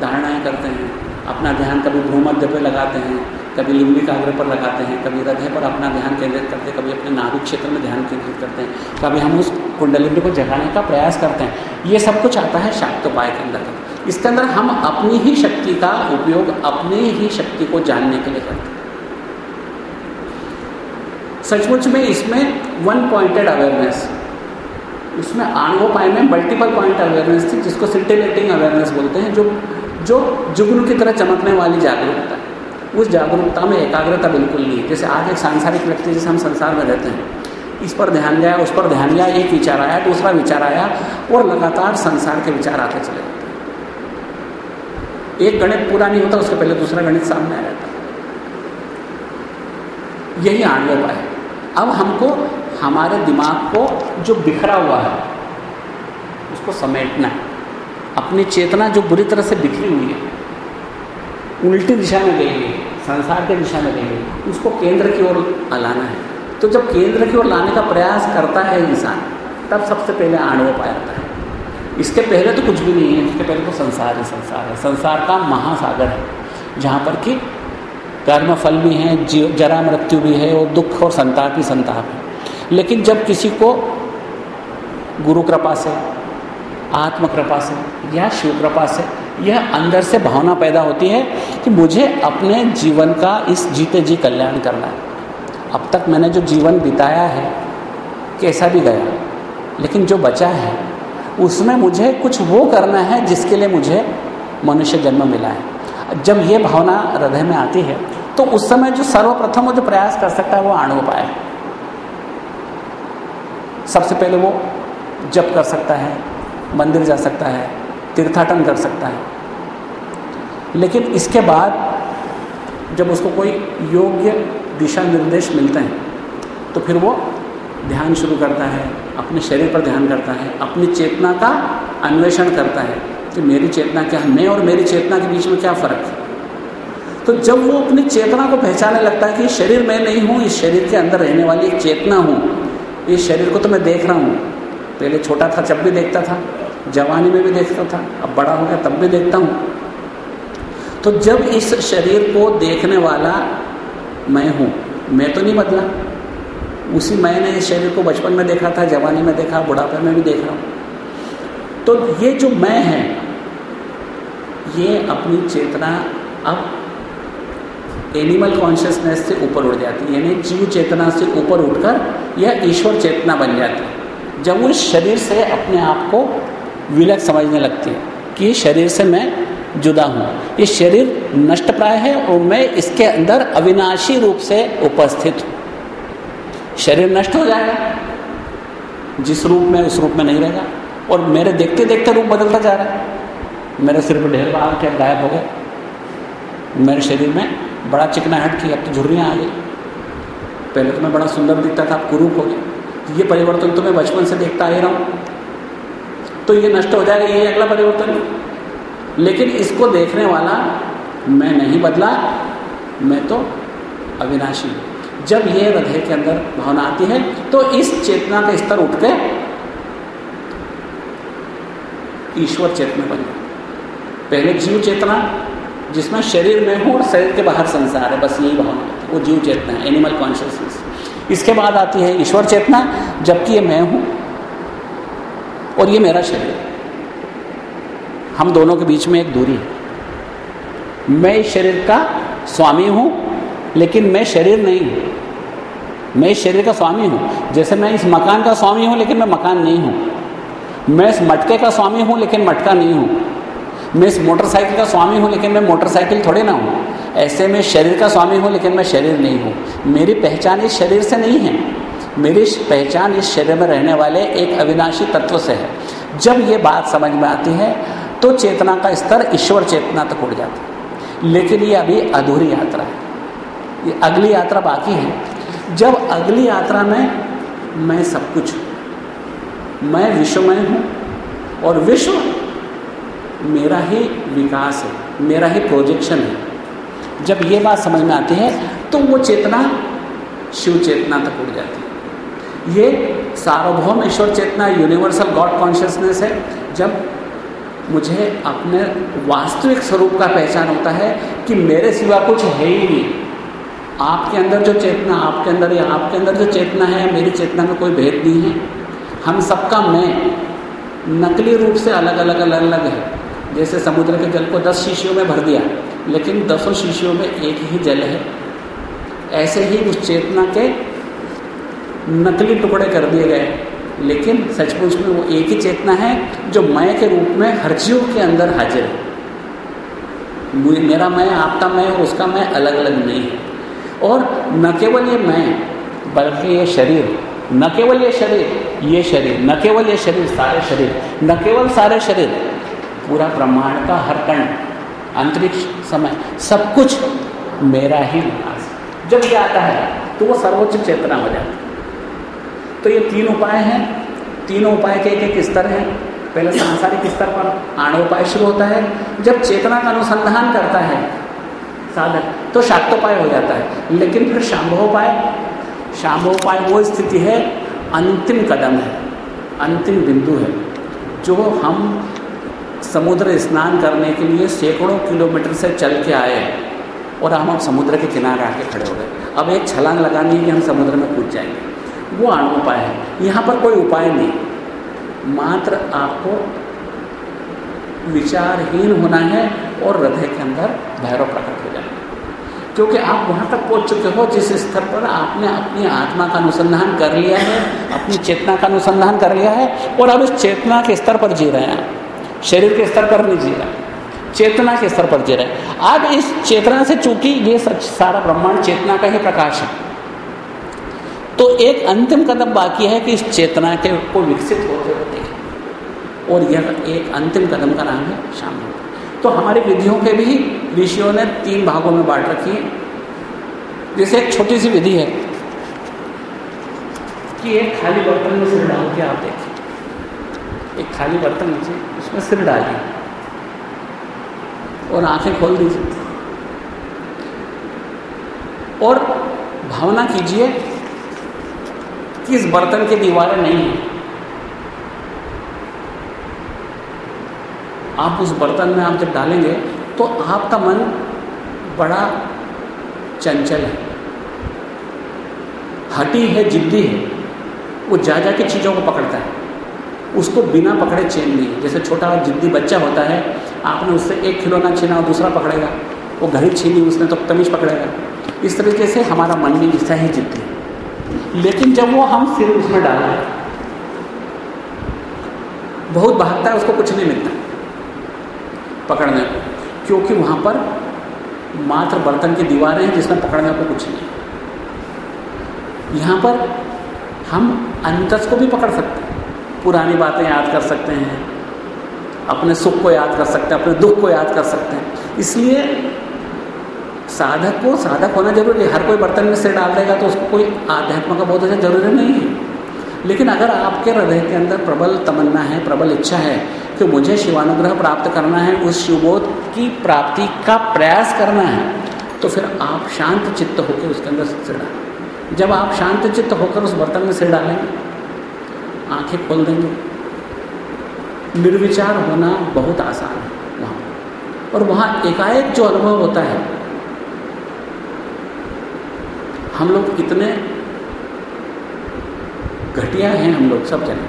धारणाएँ करते हैं, अपना ध्यान कभी भूमध्य पे लगाते हैं कभी लिंबिक आग्रह पर लगाते हैं, कभी हृदय पर अपना ध्यान केंद्रित करते हैं, कभी अपने नाभिक क्षेत्र में ध्यान केंद्रित करते हैं। कभी हम उस कुंडलिंड को जगाने का प्रयास करते हैं। ये सब कुछ आता है शाक्तोपाय के अंदर इसके अंदर हम अपनी ही शक्ति का उपयोग, अपनी ही शक्ति को जानने के लिए करते हैं। सचमुच में इसमें वन पॉइंटेड अवेयरनेस उसमें आणवोपाय में मल्टीपल पॉइंट अवेयरनेस थी, जिसको सिंटिलेटिंग अवेयरनेस बोलते हैं, जो जो जुगनू की तरह चमकने वाली जागरूकता उस जागरूकता में एकाग्रता बिल्कुल नहीं जैसे आज एक सांसारिक व्यक्ति जैसे हम संसार में रहते हैं, इस पर ध्यान गया उस पर ध्यान गया एक विचार आया, दूसरा विचार आया, और लगातार संसार के विचार आते चले जाते एक गणित पूरा नहीं होता, उसके पहले दूसरा गणित सामने आ जाता यही आणव है। अब हमको, हमारे दिमाग को जो बिखरा हुआ है, उसको समेटना है। अपनी चेतना जो बुरी तरह से बिखरी हुई है उल्टी दिशा में गई संसार के दिशा में गई उसको केंद्र की ओर लाना है। तो जब केंद्र की ओर लाने का प्रयास करता है इंसान, तब सबसे पहले आणव पाया है। इसके पहले तो कुछ भी नहीं है, इसके पहले तो संसार ही संसार है। संसार का महासागर है, जहाँ पर कि कर्म फल भी हैं, जीव, जरा मृत्यु भी है और दुख और संताप ही संताप है। लेकिन जब किसी को गुरु कृपा से आत्म कृपा से या शिव कृपा से यह अंदर से भावना पैदा होती है कि मुझे अपने जीवन का इस जीते जी कल्याण करना है। अब तक मैंने जो जीवन बिताया है, कैसा भी गया, लेकिन जो बचा है, उसमें मुझे कुछ वो करना है जिसके लिए मुझे मनुष्य जन्म मिला है। जब ये भावना हृदय में आती है तो उस समय जो सर्वप्रथम वो जो प्रयास कर सकता है, वो आणु उपाय है। सबसे पहले वो जप कर सकता है, मंदिर जा सकता है तीर्थाटन कर सकता है। लेकिन इसके बाद जब उसको कोई योग्य दिशा निर्देश मिलते हैं तो फिर वो ध्यान शुरू करता है, अपने शरीर पर ध्यान करता है, अपनी चेतना का अन्वेषण करता है कि मेरी चेतना क्या है, मैं और मेरी चेतना के बीच में क्या फ़र्क है। तो जब वो अपनी चेतना को पहचानने लगता है कि शरीर मैं नहीं हूँ, इस शरीर के अंदर रहने वाली एक चेतना हूँ, इस शरीर को तो मैं देख रहा हूँ। पहले छोटा था, जब भी देखता था। जवानी में भी देखता था, अब बड़ा हो गया, तब भी देखता हूँ। तो जब इस शरीर को देखने वाला मैं हूँ, मैं तो नहीं बदला। उसी मैंने इस शरीर को बचपन में देखा था, जवानी में देखा, बुढ़ापे में भी देख। रहा हूँ तो ये जो मैं है, ये अपनी चेतना अब एनिमल कॉन्शियसनेस से ऊपर उठ जाती है, यानी जीव चेतना से ऊपर उठकर यह ईश्वर चेतना बन जाती है। जब इस शरीर से अपने आप को विलक समझने लगती है कि शरीर से मैं जुदा हूँ। ये शरीर नष्ट प्राय है और मैं इसके अंदर अविनाशी रूप से उपस्थित हूँ। शरीर नष्ट हो जाएगा। जिस रूप में, उस रूप में नहीं रहेगा। और मेरे देखते देखते रूप बदलता जा रहा है। मेरे सिर पर ढेर बाल के गायब हो गए। मेरे शरीर में बड़ा चिकनाहट की अब तो झुर्रियाँ आ गई। पहले तो मैं बड़ा सुंदर दिखता था अब कुरूप हो गया। ये परिवर्तन तो मैं बचपन से देखता आ रहा हूँ। तो ये नष्ट हो जाएगा ये अगला परिवर्तन। लेकिन इसको देखने वाला मैं नहीं बदला, मैं तो अविनाशी जब ये हृदय के अंदर भावना आती है तो इस चेतना का स्तर उठ के ईश्वर चेतना बन पहले जीव चेतना, जिसमें शरीर में हूँ और शरीर के बाहर संसार है, बस यही भावना है। वो जीव चेतना है एनिमल कॉन्शियसनेस इसके बाद आती है ईश्वर चेतना, जबकि ये मैं हूँ और ये मेरा शरीर हम दोनों के बीच में एक दूरी है। मैं इस शरीर का स्वामी हूँ, लेकिन मैं शरीर नहीं हूँ। मैं इस शरीर का स्वामी हूँ। जैसे मैं इस मकान का स्वामी हूँ, लेकिन मैं मकान नहीं हूँ। मैं इस मटके का स्वामी हूँ, लेकिन मटका नहीं हूँ। मैं इस मोटरसाइकिल का स्वामी हूँ, लेकिन मैं मोटरसाइकिल थोड़े ना हूँ। ऐसे मैं शरीर का स्वामी हूँ, लेकिन मैं शरीर नहीं हूँ। मेरी पहचान इस शरीर से नहीं है। मेरी पहचान इस शरीर में रहने वाले एक अविनाशी तत्व से है। जब ये बात समझ में आती है तो चेतना का स्तर ईश्वर चेतना तक उड़ जाता है। लेकिन ये अभी अधूरी यात्रा है। ये अगली यात्रा बाकी है। जब अगली यात्रा में मैं सब कुछ हूँ, मैं विश्वमय हूँ, और विश्व मेरा ही विकास है, मेरा ही प्रोजेक्शन है। जब ये बात समझ में आती है तो वो चेतना शिव चेतना तक उड़ जाती है। ये सार्वभौम ईश्वर चेतना यूनिवर्सल गॉड कॉन्शियसनेस है, जब मुझे अपने वास्तविक स्वरूप का पहचान होता है कि मेरे सिवा कुछ है ही नहीं। आपके अंदर जो चेतना, आपके अंदर या आपके अंदर जो चेतना है, मेरी चेतना में कोई भेद नहीं है। हम सबका मैं नकली रूप से अलग अलग अलग अलग है। जैसे समुद्र के जल को दस शीशियों में भर दिया, लेकिन दसों शीशियों में एक ही जल है। ऐसे ही उस चेतना के नकली टुकड़े कर दिए गए। लेकिन सचमुच में वो एक ही चेतना है जो मैं के रूप में हर जीव के अंदर हाजिर है। मेरा मैं आपका मैं और उसका मैं अलग अलग नहीं है। और न केवल ये मैं बल्कि ये शरीर, न केवल ये शरीर ये शरीर, न केवल ये शरीर, सारे शरीर, न केवल सारे शरीर, पूरा ब्रह्मांड का हर कण, अंतरिक्ष, समय, सब कुछ मेरा ही निवास जब ये आता है तो वो सर्वोच्च चेतना हो जाती है। तो ये तीन उपाय हैं। तीनों उपाय के एक एक स्तर हैं। पहले सांसारिक स्तर पर आणोपाय शुरू होता है। जब चेतना का अनुसंधान करता है, साधक तो शाक्तोपाय हो जाता है। लेकिन फिर शाम्भोपाय। शाम्भोपाय वो स्थिति है, अंतिम कदम है, अंतिम बिंदु है, जो हम समुद्र स्नान करने के लिए सैकड़ों किलोमीटर से चल के आए और हम अब समुद्र के किनारे आके खड़े हो गए। अब एक छलांग लगानी है कि हम समुद्र में कूद जाएँगे। वो अनुपाय है। यहाँ पर कोई उपाय नहीं। मात्र आपको विचारहीन होना है और हृदय के अंदर भैरव प्रकट हो जाए क्योंकि आप वहाँ तक पहुँच चुके हो, जिस स्तर पर आपने अपनी आत्मा का अनुसंधान कर लिया है, अपनी चेतना का अनुसंधान कर लिया है और अब इस चेतना के स्तर पर जी रहे हैं। शरीर के स्तर पर नहीं जी रहे। चेतना के स्तर पर जी रहे हैं। इस चेतना से चूँकि ये सच सारा ब्रह्मांड चेतना का ही प्रकाश है। तो एक अंतिम कदम बाकी है कि इस चेतना के को विकसित होते देखें और यह एक अंतिम कदम का नाम है शामिल तो हमारी विधियों के भी ऋषियों ने तीन भागों में बांट रखी है। जैसे एक छोटी सी विधि है कि एक खाली बर्तन में सिर डाल के आप देखें। एक खाली बर्तन नीचे, उसमें सिर डालिए। और आँखें खोल दीजिए। और भावना कीजिए कि इस बर्तन की दीवारें नहीं हैं। आप उस बर्तन में आप जब डालेंगे तो आपका मन बड़ा चंचल है। हटी है, जिद्दी है। वो जा जा के चीज़ों को पकड़ता है। उसको बिना पकड़े चैन नहीं जैसे छोटा जिद्दी बच्चा होता है, आपने उससे एक खिलौना छीना और दूसरा पकड़ेगा। वो घड़ी छीनी, उसने तो तमीज पकड़ेगा। इस तरीके से हमारा मन भी ऐसा ही जिद्दी लेकिन जब वो हम सिर उसमें डाल रहे बहुत भागता है उसको कुछ नहीं मिलता। पकड़ने को क्योंकि वहाँ पर मात्र बर्तन की दीवारें हैं जिसमें पकड़ने को कुछ नहीं। यहाँ पर हम अंतस को भी पकड़ सकते हैं, पुरानी बातें याद कर सकते हैं, अपने सुख को याद कर सकते हैं, अपने दुख को याद कर सकते हैं। इसलिए साधक को, साधक होना ज़रूरी है। हर कोई बर्तन में सिर डाल देगा तो उसको कोई आध्यात्म का बहुत अच्छा ज़रूरी नहीं है। लेकिन अगर आपके हृदय के अंदर प्रबल तमन्ना है, प्रबल इच्छा है कि मुझे शिवानुग्रह प्राप्त करना है, उस शिवबोध की प्राप्ति का प्रयास करना है तो फिर आप शांत चित्त होकर उसके अंदर सिर डालें। जब आप शांत चित्त होकर उस बर्तन में सिर डालेंगे, आँखें खोल देंगे। निर्विचार होना बहुत आसान है वहाँ। और वहाँ एकाएक जो अनुभव होता है हम लोग इतने घटिया हैं हम लोग सब जने,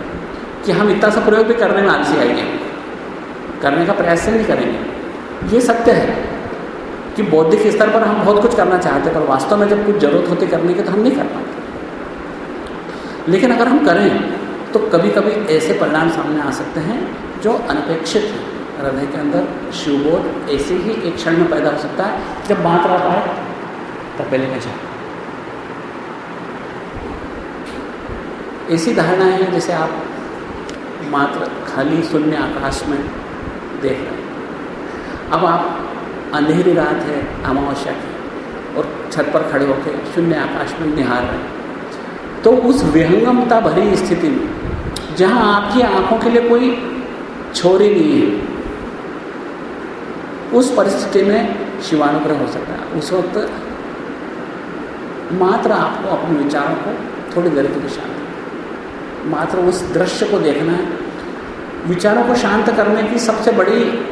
कि हम इतना सा प्रयोग भी करने में आलसी आएँगे। करने का प्रयास नहीं करेंगे। ये सत्य है कि बौद्धिक स्तर पर हम बहुत कुछ करना चाहते हैं, पर वास्तव में जब कुछ ज़रूरत होती करने की तो हम नहीं कर पाते। लेकिन अगर हम करें तो कभी कभी ऐसे परिणाम सामने आ सकते हैं, जो अनपेक्षित हैं। हृदय के अंदर शिवबोध ऐसे ही एक क्षण में पैदा हो सकता है, जब बात रहा पाए, तब पहले में जाए। ऐसी धारणाएँ हैं जैसे आप मात्र खाली शून्य आकाश में देख रहे हैं। अब आप अंधेरी रात है, अमावस्या की, और छत पर खड़े होकर शून्य आकाश में निहार रहे हैं। तो उस विहंगमता भरी स्थिति में, जहाँ आपकी आँखों के लिए कोई छोरी नहीं है, उस परिस्थिति में शिवानुग्रह हो सकता है। उस वक्त मात्र आपको अपने विचारों को थोड़ी देर के लिए शांत मात्र उस दृश्य को देखना है। विचारों को शांत करने की सबसे बड़ी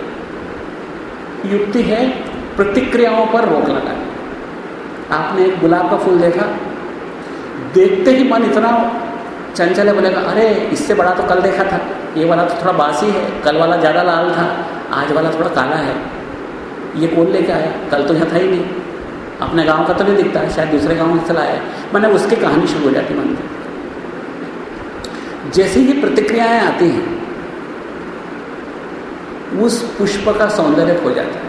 युक्ति है प्रतिक्रियाओं पर रोक लगाना। आपने एक गुलाब का फूल देखा? देखते ही मन इतना चंचल है, बोलेगा, अरे, इससे बड़ा तो कल देखा था। ये वाला तो थोड़ा बासी है, कल वाला ज़्यादा लाल था, आज वाला थोड़ा काला है। ये कौन लेके आया? कल तो यहाँ था ही नहीं। अपने गाँव का तो नहीं दिखता है शायद दूसरे गाँव में चला आया। मैंने उसकी कहानी शुरू हो जाती मन जैसे ही प्रतिक्रियाएँ आती हैं, उस पुष्प का सौंदर्य खो जाता है।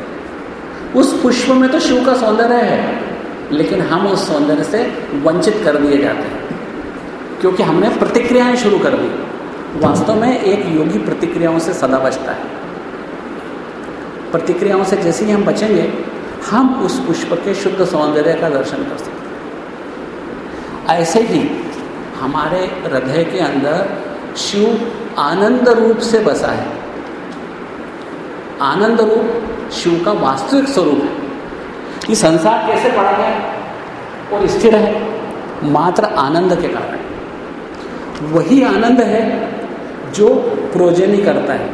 उस पुष्प में तो शिव का सौंदर्य है, लेकिन हम उस सौंदर्य से वंचित कर दिए जाते हैं, क्योंकि हमने प्रतिक्रियाएँ शुरू कर दी। वास्तव में एक योगी प्रतिक्रियाओं से सदा बचता है। प्रतिक्रियाओं से जैसे ही हम बचेंगे, हम उस पुष्प के शुद्ध सौंदर्य का दर्शन कर सकते हैं। ऐसे ही हमारे हृदय के अंदर शिव आनंद रूप से बसा है। आनंद रूप शिव का वास्तविक स्वरूप है। ये संसार कैसे पड़ा गया और स्थिर है, मात्र आनंद के कारण। वही आनंद है जो प्रोजेनी करता है,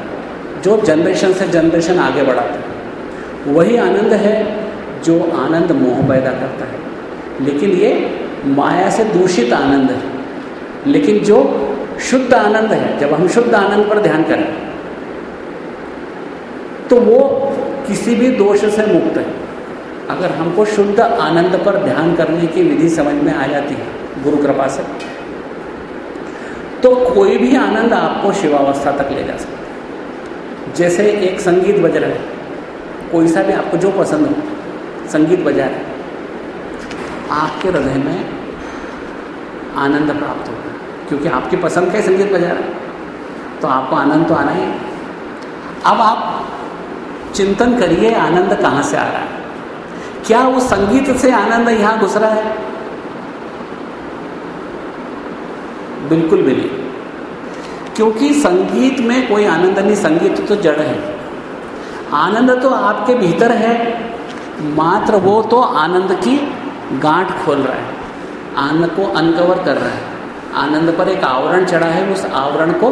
जो जनरेशन से जनरेशन आगे बढ़ाता है। वही आनंद है जो आनंद मोह पैदा करता है। लेकिन ये माया से दूषित आनंद है। लेकिन जो शुद्ध आनंद है, जब हम शुद्ध आनंद पर ध्यान करें तो वो किसी भी दोष से मुक्त है। अगर हमको शुद्ध आनंद पर ध्यान करने की विधि समझ में आ जाती है, गुरु कृपा से तो कोई भी आनंद आपको शिवावस्था तक ले जा सकता है। जैसे एक संगीत बज रहा है, कोई सा भी आपको जो पसंद हो, संगीत बजा रहे आपके हृदय में आनंद प्राप्त होगा। क्योंकि आपकी पसंद का ही संगीत बजा रहा है। तो आपको आनंद तो आना ही अब आप चिंतन करिए, आनंद कहाँ से आ रहा है? क्या वो संगीत से आनंद यहाँ घुस रहा है? बिल्कुल भी नहीं। क्योंकि संगीत में कोई आनंद नहीं, संगीत तो जड़ है। आनंद तो आपके भीतर है, मात्र वो तो आनंद की गांठ खोल रहा है। आनंद को अनकवर कर रहा है। आनंद पर एक आवरण चढ़ा है, उस आवरण को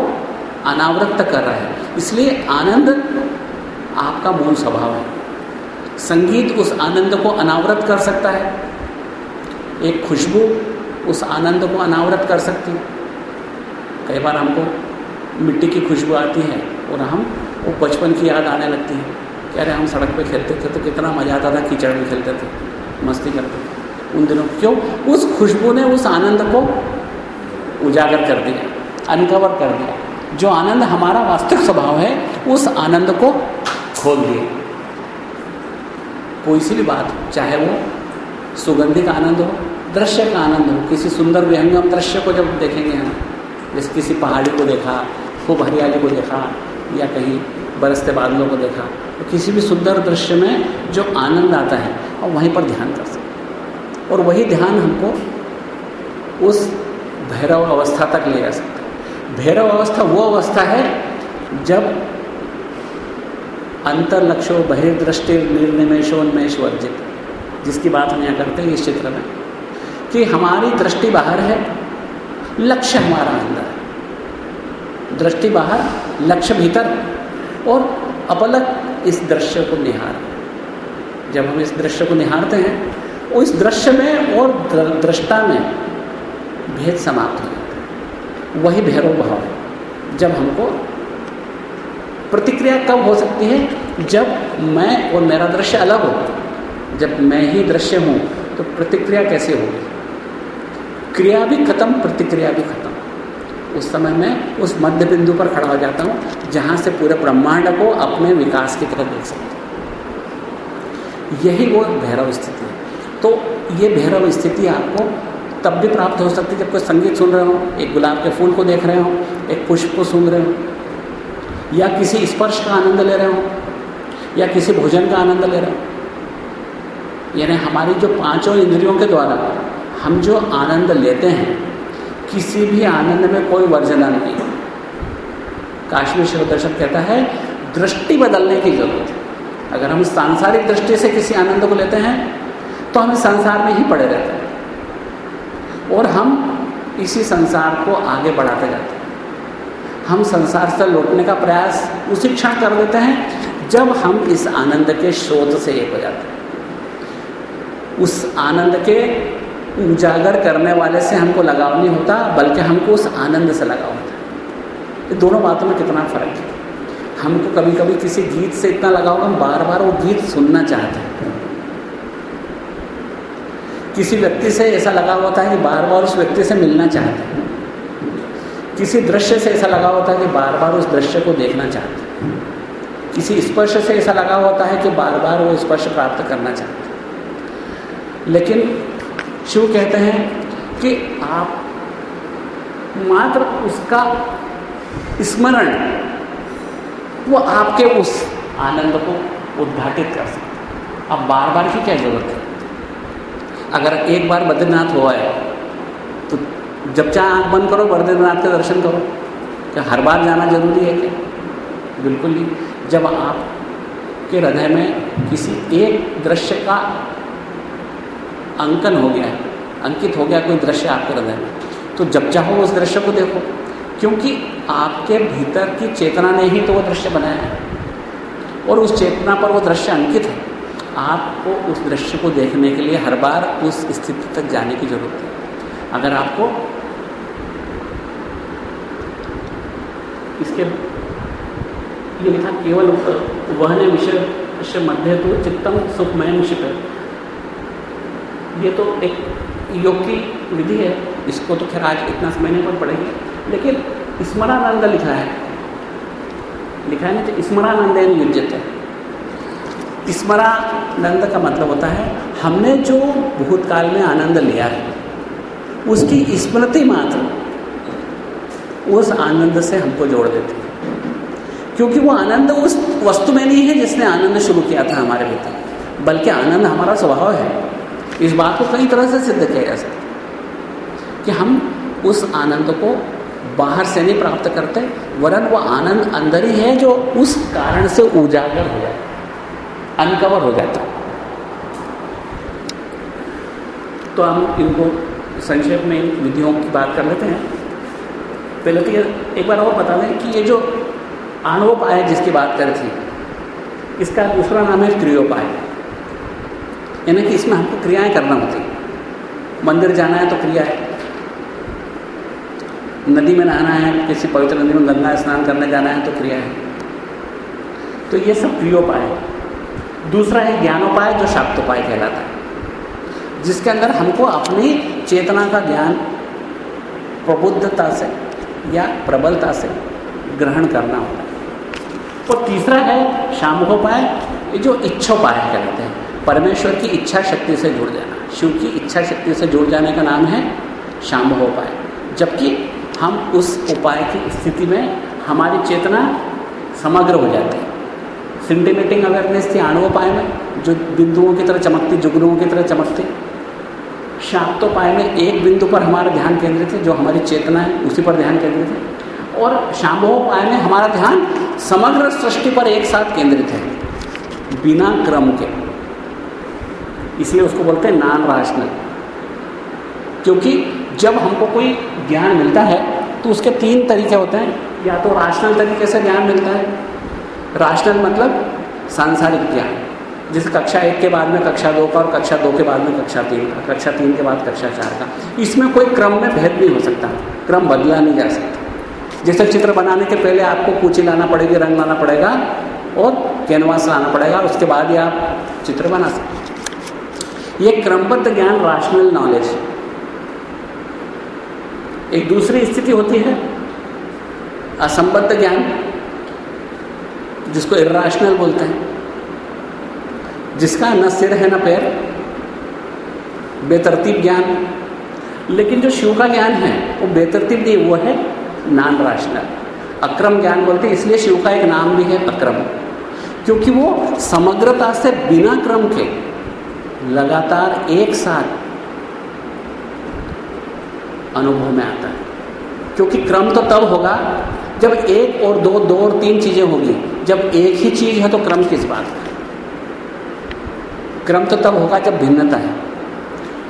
अनावृत कर रहा है। इसलिए आनंद आपका मूल स्वभाव है। संगीत उस आनंद को अनावृत कर सकता है। एक खुशबू उस आनंद को अनावृत कर सकती है। कई बार हमको मिट्टी की खुशबू आती है और हम, वो बचपन की याद आने लगती है कह रहे हम सड़क पे खेलते थे तो कितना मज़ा आता था, कीचड़ में खेलते थे, मस्ती करते थे। उन दिनों, क्यों? उस खुशबू ने उस आनंद को उजागर कर दिया, अनकवर कर दिया। जो आनंद हमारा वास्तविक स्वभाव है, उस आनंद को खोल दिया। कोई सी भी बात, चाहे वो सुगंधिक आनंद हो, दृश्य का आनंद हो, किसी सुंदर विहंगम दृश्य को जब देखेंगे हम जैसे किसी पहाड़ी को देखा, खूब हरियाली को देखा, या कहीं बरसते बादलों को देखा तो किसी भी सुंदर दृश्य में जो आनंद आता है और वहीं पर ध्यान कर सकते और वही ध्यान हमको उस भैरव अवस्था तक ले जा सकता। भैरव अवस्था वो अवस्था है जब अंतर्लक्षो, बहिर्दृष्टि निर्निमेशोन्मेष वर्जित जिसकी बात हम यहाँ करते हैं इस चित्र में, कि हमारी दृष्टि बाहर है, लक्ष्य हमारा अंदर है। दृष्टि बाहर, लक्ष्य भीतर, और अपलक इस दृश्य को निहार। जब हम इस दृश्य को निहारते हैं, उस दृश्य में और दृष्टा में भेद समाप्त हो जाता है। वही भैरव भाव है। जब हमको प्रतिक्रिया कब हो सकती है? जब मैं और मेरा दृश्य अलग हो। जब मैं ही दृश्य हूँ तो प्रतिक्रिया कैसे होगी? क्रिया भी खत्म, प्रतिक्रिया भी खत्म। उस समय मैं उस मध्य बिंदु पर खड़ा हो जाता हूँ, जहाँ से पूरे ब्रह्मांड को अपने विकास की तरफ़ देख सकता हूँ। यही वो भैरव स्थिति है। तो ये भैरव स्थिति आपको तब भी प्राप्त हो सकती है जब कोई संगीत सुन रहे हो, एक गुलाब के फूल को देख रहे हो, एक पुष्प को सुन रहे हो, या किसी स्पर्श का आनंद ले रहे हो, या किसी भोजन का आनंद ले रहे हो। यानी हमारी जो पाँचों इंद्रियों के द्वारा हम जो आनंद लेते हैं, किसी भी आनंद में कोई वर्जना नहीं। काश्मीर शिव दर्शन कहता है, दृष्टि बदलने की ज़रूरत है। अगर हम सांसारिक दृष्टि से किसी आनंद को लेते हैं तो हम संसार में ही पड़े रहते हैं। और हम इसी संसार को आगे बढ़ाते जाते हैं। हम संसार से लौटने का प्रयास उसी क्षण कर देते हैं, जब हम इस आनंद के स्रोत से एक हो जाते हैं। उस आनंद के उजागर करने वाले से हमको लगाव नहीं होता, बल्कि हमको उस आनंद से लगाव होता है। ये दोनों बातों में कितना फ़र्क है? हमको कभी कभी किसी गीत से इतना लगाव, हम बार बार वो गीत सुनना चाहते हैं। किसी व्यक्ति से ऐसा लगा होता है कि बार बार उस व्यक्ति से मिलना चाहते हैं। किसी दृश्य से ऐसा लगा होता है कि बार बार उस दृश्य को देखना चाहते हैं। किसी स्पर्श से ऐसा लगा होता है कि बार बार वो स्पर्श प्राप्त करना चाहते हैं। लेकिन शिव कहते हैं कि आप मात्र उसका स्मरण, वो आपके उस आनंद को उद्घाटित कर सकता अब बार बार की क्या ज़रूरत है? अगर एक बार बद्रीनाथ हुआ है तो जब चाहे आँख बंद करो, बद्रीनाथ के दर्शन करो। क्या हर बार जाना ज़रूरी है क्या? बिल्कुल नहीं। जब आप के हृदय में किसी एक दृश्य का अंकन हो गया है अंकित हो गया कोई दृश्य आपके हृदय में तो जब चाहो उस दृश्य को देखो। क्योंकि आपके भीतर की चेतना ने ही तो वो दृश्य बनाया है। और उस चेतना पर वो दृश्य अंकित है। आपको उस दृश्य को देखने के लिए हर बार उस स्थिति तक जाने की ज़रूरत है। अगर आपको इसके ये लिखा केवल वहने विषय मध्य तो चित्तम सुखमय शिप ये तो एक योग की विधि है, इसको तो खैर आज इतना समय नहीं पड़ पड़ेगी लेकिन स्मरानंद लिखा है। लिखा है ना तो स्मरानंद युजत है। स्मरानंद का मतलब होता है, हमने जो भूतकाल में आनंद लिया है, उसकी स्मृति मात्र उस आनंद से हमको जोड़ देती है। क्योंकि वो आनंद उस वस्तु में नहीं है जिसने आनंद शुरू किया था हमारे भीतर बल्कि आनंद हमारा स्वभाव है। इस बात को कई तरह से सिद्ध किया जा सकता कि हम उस आनंद को बाहर से नहीं प्राप्त करते, वरन वो आनंद अंदर ही है जो उस कारण से उजागर हो जाए अनकवर हो जाता तो हम इनको संक्षेप में इन विधियों की बात कर लेते हैं। पहले तो ये एक बार और बता दें कि ये जो आणवोपाय जिसकी बात कर थी, इसका दूसरा नाम है क्रियोपाय यानी कि इसमें हमको क्रियाएँ करना होती मंदिर जाना है तो क्रिया है। नदी में नहाना है, किसी पवित्र नदी में गंगा स्नान करने जाना है तो क्रिया है। तो ये सब क्रियोपाय है। दूसरा है ज्ञानोपाय जो शाक्तोपाय कहलाता है, जिसके अंदर हमको अपनी चेतना का ज्ञान प्रबुद्धता से या प्रबलता से ग्रहण करना होता है। और तीसरा है शामोपाय जो इच्छोपाय कहलाते हैं, परमेश्वर की इच्छा शक्ति से जुड़ जाना। शिव की इच्छा शक्ति से जुड़ जाने का नाम है शाम्भोपाय जबकि हम उस उपाय की स्थिति में हमारी चेतना समग्र हो जाती है। सिंटिमेटिंग अवेयरनेस थी आणवोपाय में, जो बिंदुओं की तरह चमकती जुगनुओं की तरह चमकती। शाक्तोपाय में एक बिंदु पर हमारा ध्यान केंद्रित है, जो हमारी चेतना है, उसी पर ध्यान केंद्रित है। और शाम्भोपाय में हमारा ध्यान समग्र सृष्टि पर एक साथ केंद्रित है, बिना क्रम के। इसलिए उसको बोलते हैं नॉन राशनल क्योंकि जब हमको कोई ज्ञान मिलता है तो उसके तीन तरीके होते हैं। या तो राशनल तरीके से ज्ञान मिलता है राशनल मतलब सांसारिक ज्ञान जैसे कक्षा एक के बाद में कक्षा दो का और कक्षा दो के बाद में कक्षा तीन का, कक्षा तीन के बाद कक्षा चार का। इसमें कोई क्रम में भेद नहीं हो सकता, क्रम बदला नहीं जा सकता। जैसे चित्र बनाने के पहले आपको कूची लाना पड़ेगी, रंग लाना पड़ेगा और कैनवास लाना पड़ेगा, उसके बाद ही आप चित्र बना सकते ये क्रमबद्ध ज्ञान राशनल नॉलेज एक दूसरी स्थिति होती है, असंबद्ध ज्ञान। जिसको इराशनल बोलते हैं। जिसका न सिर है, न पैर, बेतरतीब ज्ञान। लेकिन जो शिव का ज्ञान है, वो बेतरतीब नहीं, वो है नॉन राशनल अक्रम ज्ञान बोलते हैं, इसलिए शिव का एक नाम भी है अक्रम। क्योंकि वो समग्रता से बिना क्रम के लगातार एक साथ अनुभव में आता है। क्योंकि क्रम तो तब होगा जब एक और दो दो और तीन चीज़ें होगी, जब एक ही चीज़ है तो क्रम किस बात। का क्रम तो तब होगा जब भिन्नता है।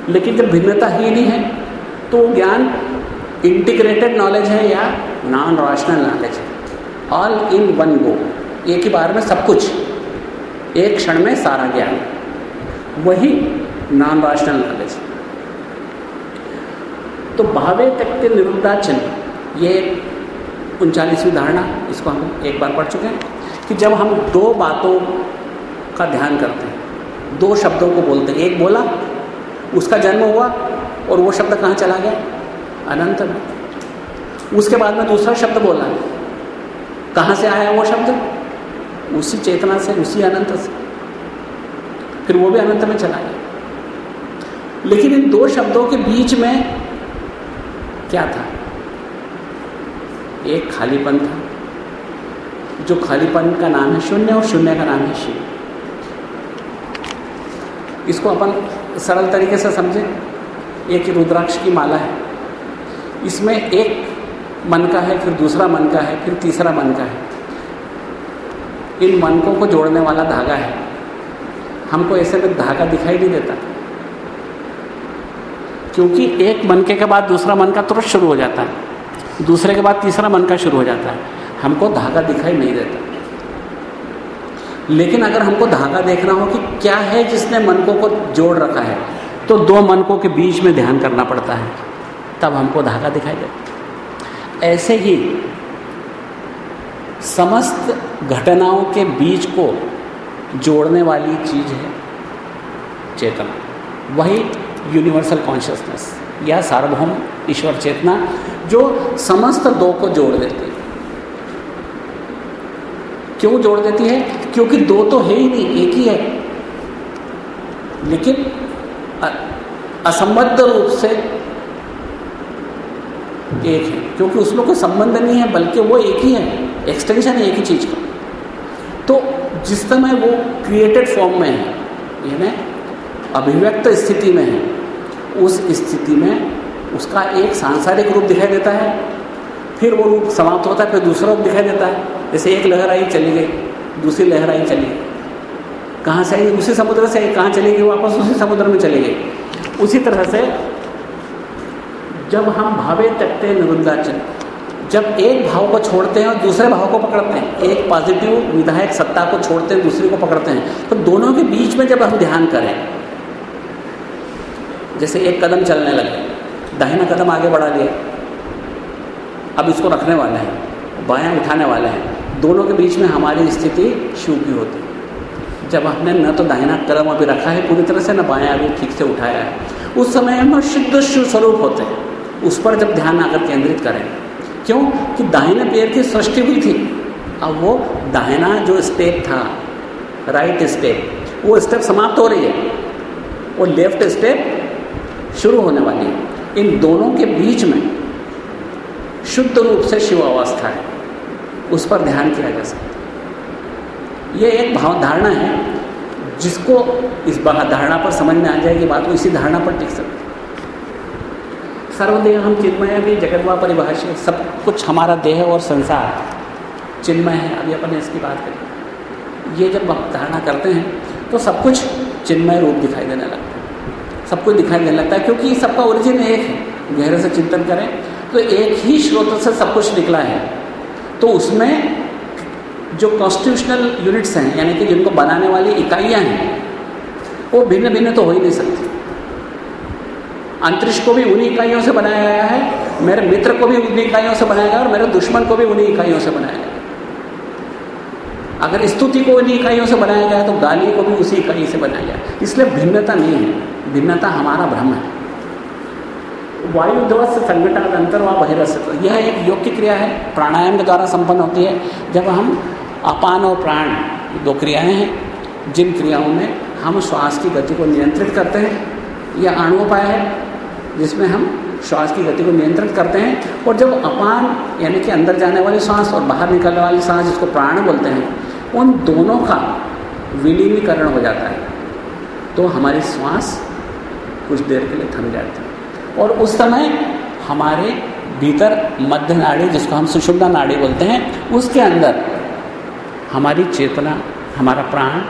लेकिन जब भिन्नता ही नहीं है तो ज्ञान इंटीग्रेटेड नॉलेज है या नॉन रॉशनल नॉलेज है। ऑल इन वन गो एक ही बार में सब कुछ। एक क्षण में सारा ज्ञान। वही नॉन रॉशनल नॉलेज तो भावे तक के निरुद्धाचन ये उनचालीसवीं धारणा, इसको हम एक बार पढ़ चुके हैं कि जब हम दो बातों का ध्यान करते हैं, दो शब्दों को बोलते हैं, एक बोला, उसका जन्म हुआ और वो शब्द कहाँ चला गया? अनंत में। उसके बाद में दूसरा शब्द बोला, कहाँ से आया वो शब्द? उसी चेतना से, उसी अनंत से। फिर वो भी अनंत में चला गया। लेकिन इन दो शब्दों के बीच में क्या था? एक खालीपन था। जो खालीपन का नाम है शून्य और शून्य का नाम है शिव इसको अपन सरल तरीके से समझें। एक रुद्राक्ष की माला है। इसमें एक मन का है, फिर दूसरा मन का है, फिर तीसरा मन का है। इन मनकों को जोड़ने वाला धागा है। हमको ऐसे में धागा दिखाई नहीं देता। क्योंकि एक मनके के बाद दूसरा मन का तुरंत शुरू हो जाता है। दूसरे के बाद तीसरा मन का शुरू हो जाता है। हमको धागा दिखाई नहीं देता। लेकिन अगर हमको धागा देखना हो कि क्या है जिसने मनकों को जोड़ रखा है तो दो मनकों के बीच में ध्यान करना पड़ता है। तब हमको धागा दिखाई देता ऐसे ही समस्त घटनाओं के बीच को जोड़ने वाली चीज़ है चेतना। वही यूनिवर्सल कॉन्शियसनेस या सार्वभौम ईश्वर चेतना, जो समस्त दो को जोड़ देती है। क्यों जोड़ देती है? क्योंकि दो तो है ही नहीं, एक ही है। लेकिन असंबद्ध रूप से एक है, क्योंकि उसमें कोई संबंध नहीं है, बल्कि वो एक ही है एक्सटेंशन है एक ही चीज़ का। तो जिस समय वो क्रिएटेड फॉर्म में है, यानी अभिव्यक्त स्थिति में है उस स्थिति में उसका एक सांसारिक रूप दिखाई देता है, फिर वो रूप समाप्त होता है, फिर दूसरा रूप दिखाई देता है। जैसे एक लहर आई चली गई, दूसरी लहर आई चली गई। कहाँ से आई? उसी समुद्र से आई। कहाँ चली गई? वापस उसी समुद्र में चली गई। उसी तरह से जब हम भावे तकते निरुद्धाचन जब एक भाव को छोड़ते हैं और दूसरे भाव को पकड़ते हैं, एक पॉजिटिव विधायक सत्ता को छोड़ते हैं, दूसरे को पकड़ते हैं तो दोनों के बीच में जब हम ध्यान करें जैसे एक कदम चलने लगे दाहिना कदम आगे बढ़ा लिया अब इसको रखने वाले हैं, बायां उठाने वाले हैं। दोनों के बीच में हमारी स्थिति शिव की होती है। जब हमने न तो दाहिना कदम अभी रखा है, पूरी तरह से न बायां अभी ठीक से उठाया है। उस समय हम शुद्ध शिव स्वरूप होते हैं। उस पर जब ध्यान आकर केंद्रित करें, क्यों? कि दाहिने पैर की सृष्टि हुई थी। अब वो दाहिना जो स्टेप था राइट स्टेप वो स्टेप समाप्त हो रही है। वो लेफ़्ट स्टेप शुरू होने वाली है। इन दोनों के बीच में शुद्ध रूप से शिव अवस्था है। उस पर ध्यान किया जा सकता ये एक भाव धारणा है, जिसको इस धारणा पर समझ में आ जाएगी बात वो इसी धारणा पर टिक सकती सर्वदेह हम चिन्मय भी जगत व परिभाषित सब कुछ हमारा देह और संसार चिन्मय है। अभी अपन इसकी बात करें। ये जब धारणा करते हैं तो सब कुछ चिन्मय रूप दिखाई देने लगता है। सब कुछ दिखाई देने लगता है, क्योंकि सबका ओरिजिन एक है। गहरे से चिंतन करें तो एक ही स्रोत से सब कुछ निकला है। तो उसमें जो कॉन्स्टिट्यूशनल यूनिट्स हैं, यानी कि जिनको बनाने वाली इकाइयाँ हैं, वो भिन्न भिन्न तो हो ही नहीं सकती। अंतरिक्ष को भी उन्हीं इकाइयों से बनाया गया है, मेरे मित्र को भी उन्हीं इकाइयों से बनाया गया और मेरे दुश्मन को भी उन्हीं इकाइयों से बनाया गया अगर स्तुति को उन्हीं इकाइयों से बनाया जाए तो गाली को भी उसी इकाई से बनाया जाए। इसलिए भिन्नता नहीं है। भिन्नता हमारा भ्रम है। वायु दिवस संगठन, अंतर व बहिरस यह एक योग की क्रिया है। प्राणायाम के द्वारा संपन्न होती है। जब हम अपान और प्राण दो क्रियाएँ हैं। जिन क्रियाओं में हम श्वास की गति को नियंत्रित करते हैं यह आणुपाय है, जिसमें हम श्वास की गति को नियंत्रित करते हैं। और जब अपान, यानी कि अंदर जाने वाली सांस और बाहर निकलने वाली सांस, जिसको प्राण बोलते हैं उन दोनों का विलीनीकरण हो जाता है। तो हमारी श्वास कुछ देर के लिए थम जाती है। और उस समय हमारे भीतर मध्य नाड़ी, जिसको हम सुषुम्ना नाड़ी बोलते हैं, उसके अंदर हमारी चेतना, हमारा प्राण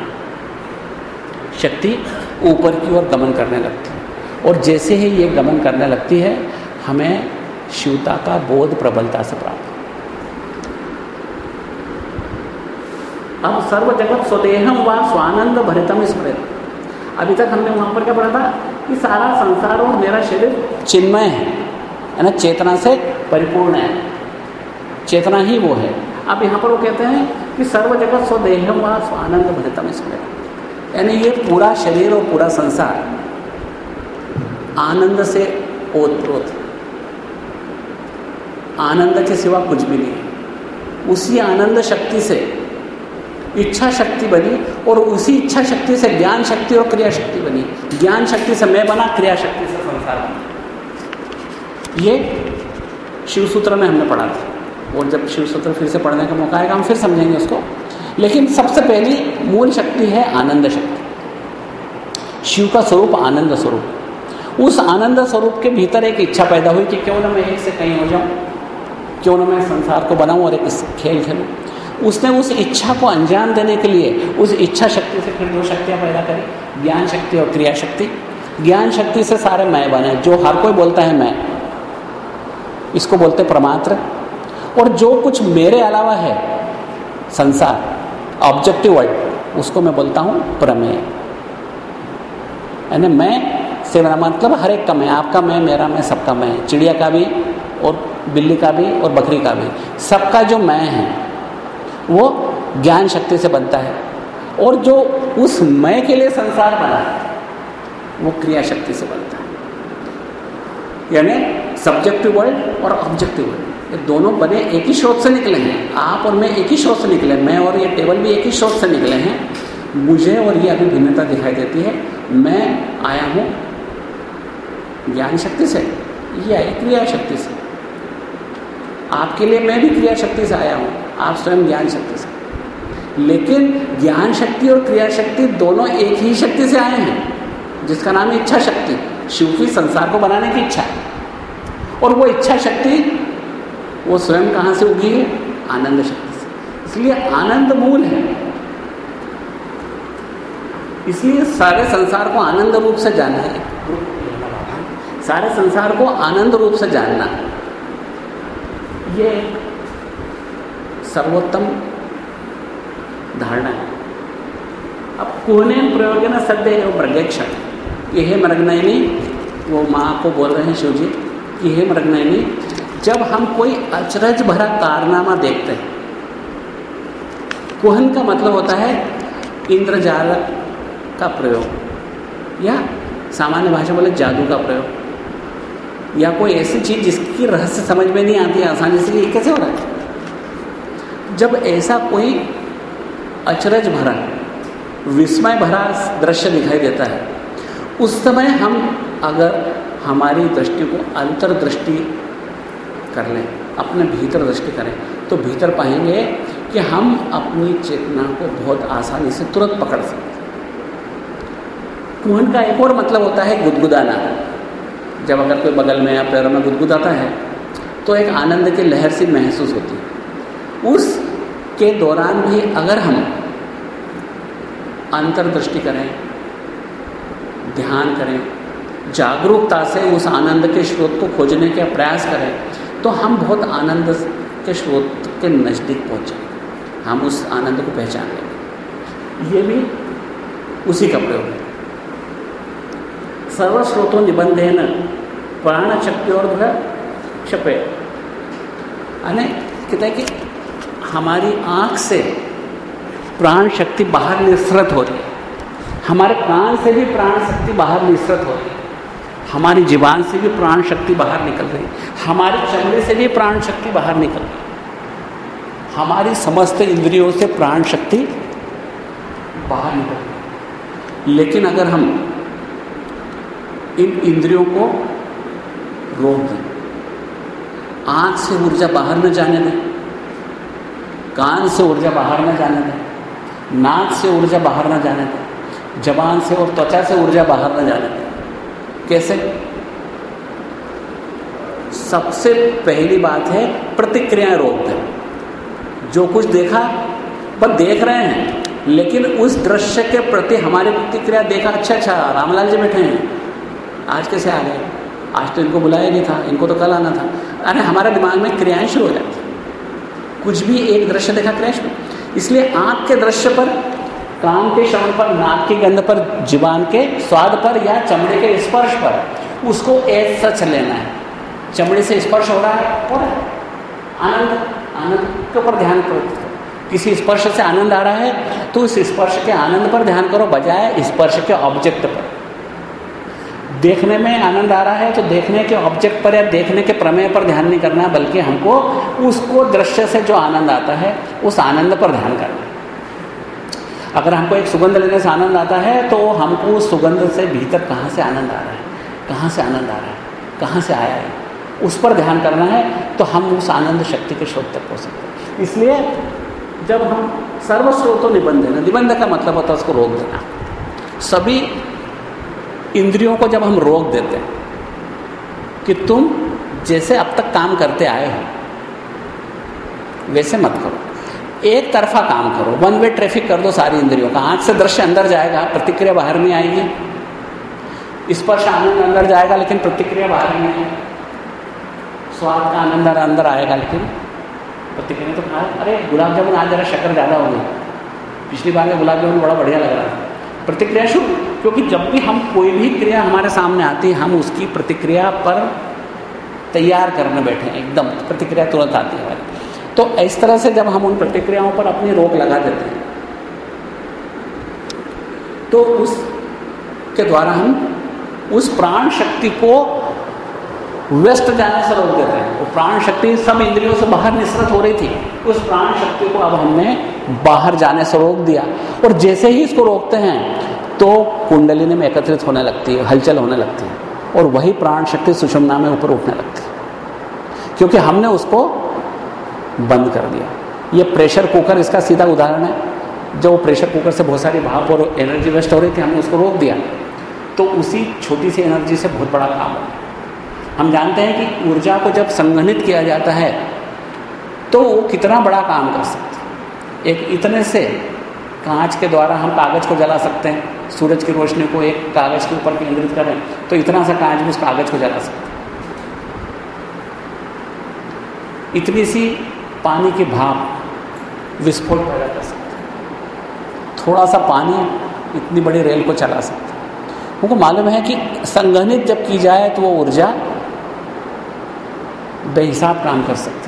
शक्ति ऊपर की ओर गमन करने लगती है। और जैसे ही ये गमन करने लगती है, हमें शिवता का बोध प्रबलता से प्राप्त अब सर्व जगत स्वदेहम व स्वानंद भरितम स्मृत अभी तक हमने वहाँ पर क्या पढ़ा था? कि सारा संसार और मेरा शरीर चिन्मय है है ना? चेतना से परिपूर्ण है। चेतना ही वो है। अब यहाँ पर वो कहते हैं कि सर्व जगत स्वदेहम व स्वानंद भरितम स्मृत यानी ये पूरा शरीर और पूरा संसार आनंद से ओतप्रोत आनंद के सिवा कुछ भी नहीं उसी आनंद शक्ति से इच्छा शक्ति बनी और उसी इच्छा शक्ति से ज्ञान शक्ति और क्रिया शक्ति बनी। ज्ञान शक्ति से मैं बना क्रिया शक्ति से संसार बना। ये शिव सूत्र में हमने पढ़ा था। और जब शिव सूत्र फिर से पढ़ने का मौका आएगा, हम फिर समझेंगे उसको। लेकिन सबसे पहली मूल शक्ति है आनंद शक्ति। शिव का स्वरूप आनंद स्वरूप। उस आनंद स्वरूप के भीतर एक इच्छा पैदा हुई कि क्यों ना मैं एक से कहीं हो जाऊँ, क्यों ना मैं संसार को बनाऊँ और एक खेल खेलूं। उसने उस इच्छा को अंजाम देने के लिए, उस इच्छा शक्ति से फिर दो शक्तियाँ पैदा करी। ज्ञान शक्ति और क्रिया शक्ति। ज्ञान शक्ति से सारे मैं बने। जो हर कोई बोलता है मैं, इसको बोलते प्रमात्र। और जो कुछ मेरे अलावा है, संसार ऑब्जेक्टिव वर्ल्ड उसको मैं बोलता हूँ प्रमेय। यानी मैं से मेरा मतलब हर एक का मैं, आपका मैं, मेरा मैं, सबका मैं, चिड़िया का भी और बिल्ली का भी और बकरी का भी। सबका जो मैं है वो ज्ञान शक्ति से बनता है। और जो उस मैं के लिए संसार बना वो क्रिया शक्ति से बनता है। यानी सब्जेक्टिव वर्ल्ड और ऑब्जेक्टिव वर्ल्ड ये दोनों बने एक ही स्रोत से निकले हैं। आप और मैं एक ही स्रोत से निकले मैं और ये टेबल भी एक ही स्रोत से निकले हैं। मुझे और ये अभी भिन्नता दिखाई देती है। मैं आया हूँ ज्ञान शक्ति से, ये आई क्रिया शक्ति से। आपके लिए मैं भी क्रिया शक्ति से आया हूँ। आप स्वयं ज्ञान शक्ति से। लेकिन ज्ञान शक्ति और क्रिया शक्ति दोनों एक ही शक्ति से आए हैं, जिसका नाम है इच्छा शक्ति। शिव की संसार को बनाने की इच्छा है। और वो इच्छा शक्ति, वो स्वयं कहाँ से उगी है? आनंद शक्ति से। इसलिए आनंद मूल है। इसलिए सारे संसार को आनंद रूप से जानना है। सारे संसार को आनंद रूप से जानना। ये सर्वोत्तम धारणा है। अब प्रयोग न सद्य एवं प्रज्ञक्षण ये है मृगनयनी, वो माँ को बोल रहे हैं शिव जी कि हे मृगनयनी। जब हम कोई अचरज भरा कारनामा देखते हैं, कुहन का मतलब होता है इंद्रजाल का प्रयोग, या सामान्य भाषा बोले जादू का प्रयोग, या कोई ऐसी चीज़ जिसकी रहस्य समझ में नहीं आती, आसानी से ये कैसे हो रहा है? जब ऐसा कोई अचरज भरा, विस्मय भरा दृश्य दिखाई देता है, उस समय हम अगर हमारी दृष्टि को अंतर्दृष्टि कर लें, अपने भीतर दृष्टि करें तो भीतर पाएँगे कि हम अपनी चेतना को बहुत आसानी से तुरंत पकड़ सकते कुहन का एक और मतलब होता है गुदगुदाना। जब अगर कोई बगल में या पैरों में गुदगुदाता है तो एक आनंद की लहर सी महसूस होती है। उस के दौरान भी अगर हम अंतर्दृष्टि करें, ध्यान करें, जागरूकता से उस आनंद के स्रोत को खोजने का प्रयास करें तो हम बहुत आनंद के स्रोत के नज़दीक पहुँचें हम उस आनंद को पहचान लेंगे। ये भी उसी का प्रयोग है। सर्वस्रोतों निबंधेन प्राण शक्ति और क्षपे यानी कहते हैं कि हमारी आँख से प्राण शक्ति बाहर निस्रत हो रही है। हमारे कान से भी प्राण शक्ति बाहर निस्रत हो रही है। हमारी जीवान से भी प्राण शक्ति बाहर निकल रही हमारी चमड़े से भी प्राण शक्ति बाहर निकल रही हमारी समस्त इंद्रियों से प्राण शक्ति बाहर निकल रही लेकिन अगर हम इन इंद्रियों को रोक दें, आँख से ऊर्जा बाहर न जाने दें कान से ऊर्जा बाहर न जाने दें, नाक से ऊर्जा बाहर न जाने दें, जबान से और त्वचा से ऊर्जा बाहर न जाने दें। कैसे? सबसे पहली बात है प्रतिक्रियाएँ रोक दें जो कुछ देखा पर देख रहे हैं, लेकिन उस दृश्य के प्रति हमारी प्रतिक्रिया देखा अच्छा अच्छा रामलाल जी बैठे हैं। आज कैसे आ गए? आज तो इनको बुलाया नहीं था, इनको तो कल आना था। अरे, हमारे दिमाग में क्रियाएँ शुरू हो जाती कुछ भी एक दृश्य देखा शुरू इसलिए आँख के दृश्य पर, कान के श्रवण पर, नाक की गंध पर जीवान के स्वाद पर या चमड़े के स्पर्श पर, उसको एज सच लेना है। चमड़े से स्पर्श हो रहा है और आनंद आनंद के ऊपर ध्यान करो। किसी स्पर्श से आनंद आ रहा है तो उस स्पर्श के आनंद पर ध्यान करो, बजाय स्पर्श के ऑब्जेक्ट पर। देखने में आनंद आ रहा है तो देखने के ऑब्जेक्ट पर या देखने के प्रमेय पर ध्यान नहीं करना, बल्कि हमको उसको दृश्य से जो आनंद आता है, उस आनंद पर ध्यान करना अगर हमको एक सुगंध लेने से आनंद आता है तो हमको उस सुगंध से भीतर कहाँ से आनंद आ रहा है, कहाँ से आनंद आ रहा है, कहाँ से आया है, उस पर ध्यान करना है तो हम उस आनंद शक्ति के शोध तक पहुँच सकते हैं। इसलिए जब हम सर्वस्रोतो निबंध निबंध का मतलब होता है उसको रोक देना। सभी इंद्रियों को जब हम रोक देते हैं कि तुम जैसे अब तक काम करते आए हो, वैसे मत करो। एक तरफा काम करो वन वे ट्रैफ़िक कर दो सारी इंद्रियों का। आँख से दृश्य अंदर जाएगा, प्रतिक्रिया बाहर नहीं आएगी। स्पर्श आनंद अंदर जाएगा, लेकिन प्रतिक्रिया बाहर नहीं आएगी। स्वाद का आनंद अंदर आएगा, लेकिन प्रतिक्रिया तो कहा अरे गुलाब जामुन आज जरा शक्कर ज़्यादा हो गई पिछली बार में गुलाब जामुन बड़ा बढ़िया लग रहा था। प्रतिक्रिया शुरू क्योंकि जब भी हम कोई भी क्रिया हमारे सामने आती है, हम उसकी प्रतिक्रिया पर तैयार करने बैठे हैं, एकदम प्रतिक्रिया तुरंत आती है हमारी। तो इस तरह से जब हम उन प्रतिक्रियाओं पर अपनी रोक लगा देते हैं तो उस के द्वारा हम उस प्राण शक्ति को व्यस्त जाने से रोक देते हैं। वो प्राण शक्ति सब इंद्रियों से बाहर निसरत हो रही थी, उस प्राण शक्ति को अब हमने बाहर जाने से रोक दिया। और जैसे ही इसको रोकते हैं तो कुंडलिनी में एकत्रित होने लगती है, हलचल होने लगती है। और वही प्राण शक्ति सुषमना में ऊपर उठने लगती है। क्योंकि हमने उसको बंद कर दिया। ये प्रेशर कुकर इसका सीधा उदाहरण है। जो प्रेशर कुकर से बहुत सारी भाप और एनर्जी वेस्ट हो रही थी, हमने उसको रोक दिया। तो उसी छोटी सी एनर्जी से बहुत बड़ा काम हम जानते हैं कि ऊर्जा को जब संगठित किया जाता है तो वो कितना बड़ा काम कर सकते एक इतने से कांच के द्वारा हम कागज़ को जला सकते हैं। सूरज की रोशनी को एक कागज़ के ऊपर केंद्रित करें तो इतना सा कांच भी उस कागज़ को जला सकते हैं। इतनी सी पानी की भाप विस्फोट पैदा कर सकते हैं। थोड़ा सा पानी इतनी बड़ी रेल को चला सकता है। उनको मालूम है कि संगठित जब की जाए तो वो ऊर्जा बेहिसाब काम कर सकती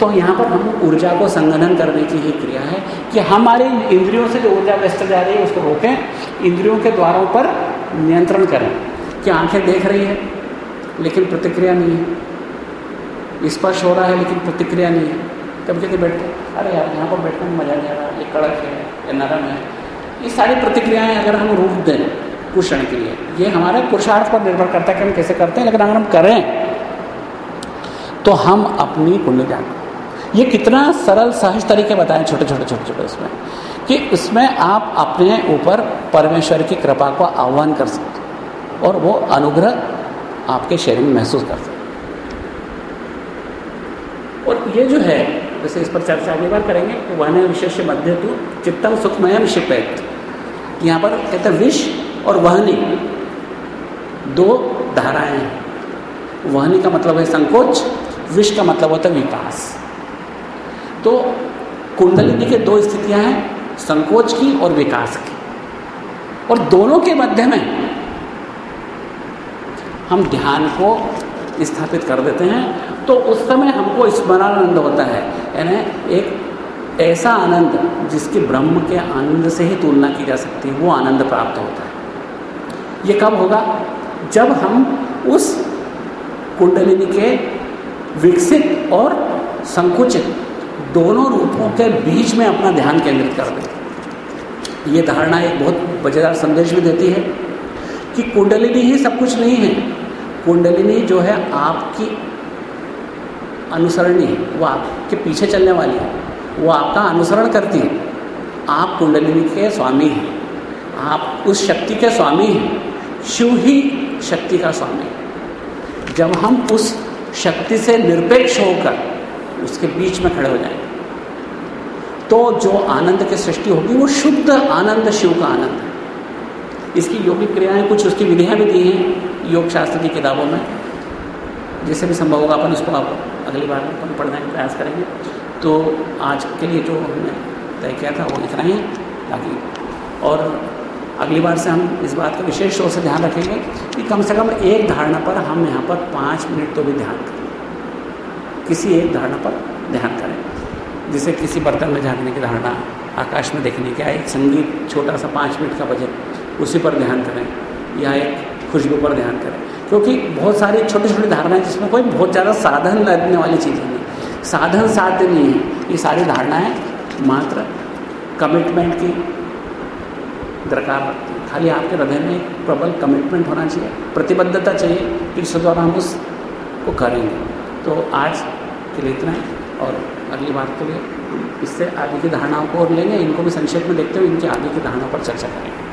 तो यहाँ पर हम ऊर्जा को संगठन करने की ही क्रिया है कि हमारे इंद्रियों से जो ऊर्जा व्यस्त जा रही है, उसको रोकें, इंद्रियों के द्वारों पर नियंत्रण करें। कि आँखें देख रही है, लेकिन प्रतिक्रिया नहीं है। स्पर्श हो रहा है, लेकिन प्रतिक्रिया नहीं है। कभी कभी बैठते अरे यार, यहाँ पर बैठने में मज़ा नहीं आ रहा, ये कड़क है, ये नरम है। ये सारी प्रतिक्रियाएँ अगर हम रूप दें क्षण के लिए, ये हमारे पुरुषार्थ पर निर्भर करता है कि हम कैसे करते हैं। लेकिन अगर हम करें तो हम अपनी पुण्य जान। ये कितना सरल सहज तरीके बताएँ छोटे छोटे छोटे छोटे उसमें, कि इसमें आप अपने ऊपर परमेश्वर की कृपा को आह्वान कर सकते और वो अनुग्रह आपके शरीर में महसूस कर सकते और ये जो है, जैसे इस पर चर्चा अगली बार करेंगे तो वह विशेष मध्य तो चित्तम सुखमयम शिपेत। यहाँ पर कहते विष और वहनी। दो धाराएँ हैं। वहनी का मतलब है संकोच, विष का मतलब होता है विकास। तो कुंडलिनी के दो स्थितियाँ हैं, संकोच की और विकास की। और दोनों के मध्य में हम ध्यान को स्थापित कर देते हैं तो उस समय हमको स्मरणानंद होता है। यानी एक ऐसा आनंद जिसकी ब्रह्म के आनंद से ही तुलना की जा सकती है, वो आनंद प्राप्त होता है। ये कब होगा? जब हम उस कुंडलिनी के विकसित और संकुचित दोनों रूपों के बीच में अपना ध्यान केंद्रित कर दें। ये धारणा एक बहुत मज़ेदार संदेश भी देती है कि कुंडलिनी ही सब कुछ नहीं है। कुंडलिनी जो है आपकी अनुसरणी वो आपके पीछे चलने वाली है, वो आपका अनुसरण करती है। आप कुंडलिनी के स्वामी हैं, आप उस शक्ति के स्वामी हैं, शिव ही शक्ति का स्वामी। जब हम उस शक्ति से निरपेक्ष होकर उसके बीच में खड़े हो जाएँगे। तो जो आनंद की सृष्टि होगी, वो शुद्ध आनंद, शिव का आनंद है। इसकी योगिक क्रियाएँ कुछ उसकी विधियाँ भी दी हैं योग शास्त्र की किताबों में। जैसे भी संभव होगा, अपन उसको आप अगली बार अपन पढ़ने का प्रयास करेंगे। तो आज के लिए जो हमने तय किया था, वो इतना ही। ताकि और अगली बार से हम इस बात का विशेष तौर से ध्यान रखेंगे कि कम से कम एक धारणा पर हम यहाँ पर पाँच मिनट तो भी ध्यान करें। किसी एक धारणा पर ध्यान करें। जैसे किसी बर्तन में झाँकने की धारणा, आकाश में देखने का एक संगीत छोटा सा पाँच मिनट का बजट उसी पर ध्यान करें, या एक खुशबू पर ध्यान करें। क्योंकि बहुत सारी छोटी छोटी धारणाएँ जिसमें कोई बहुत ज़्यादा साधन लगने वाली चीज़ें नहीं साधन साध्य नहीं है। ये सारी धारणाएँ मात्र कमिटमेंट की दरकार रखती है। खाली आपके हृदय में प्रबल कमिटमेंट होना चाहिए, प्रतिबद्धता चाहिए कि इसके द्वारा हम उसको करेंगे। तो आज के लिए इतना है और अगली बार के लिए इससे आगे की धारणाओं को और लेंगे। इनको भी संक्षेप में देखते हुए इनकी आगे की धारणाओं पर चर्चा करेंगे।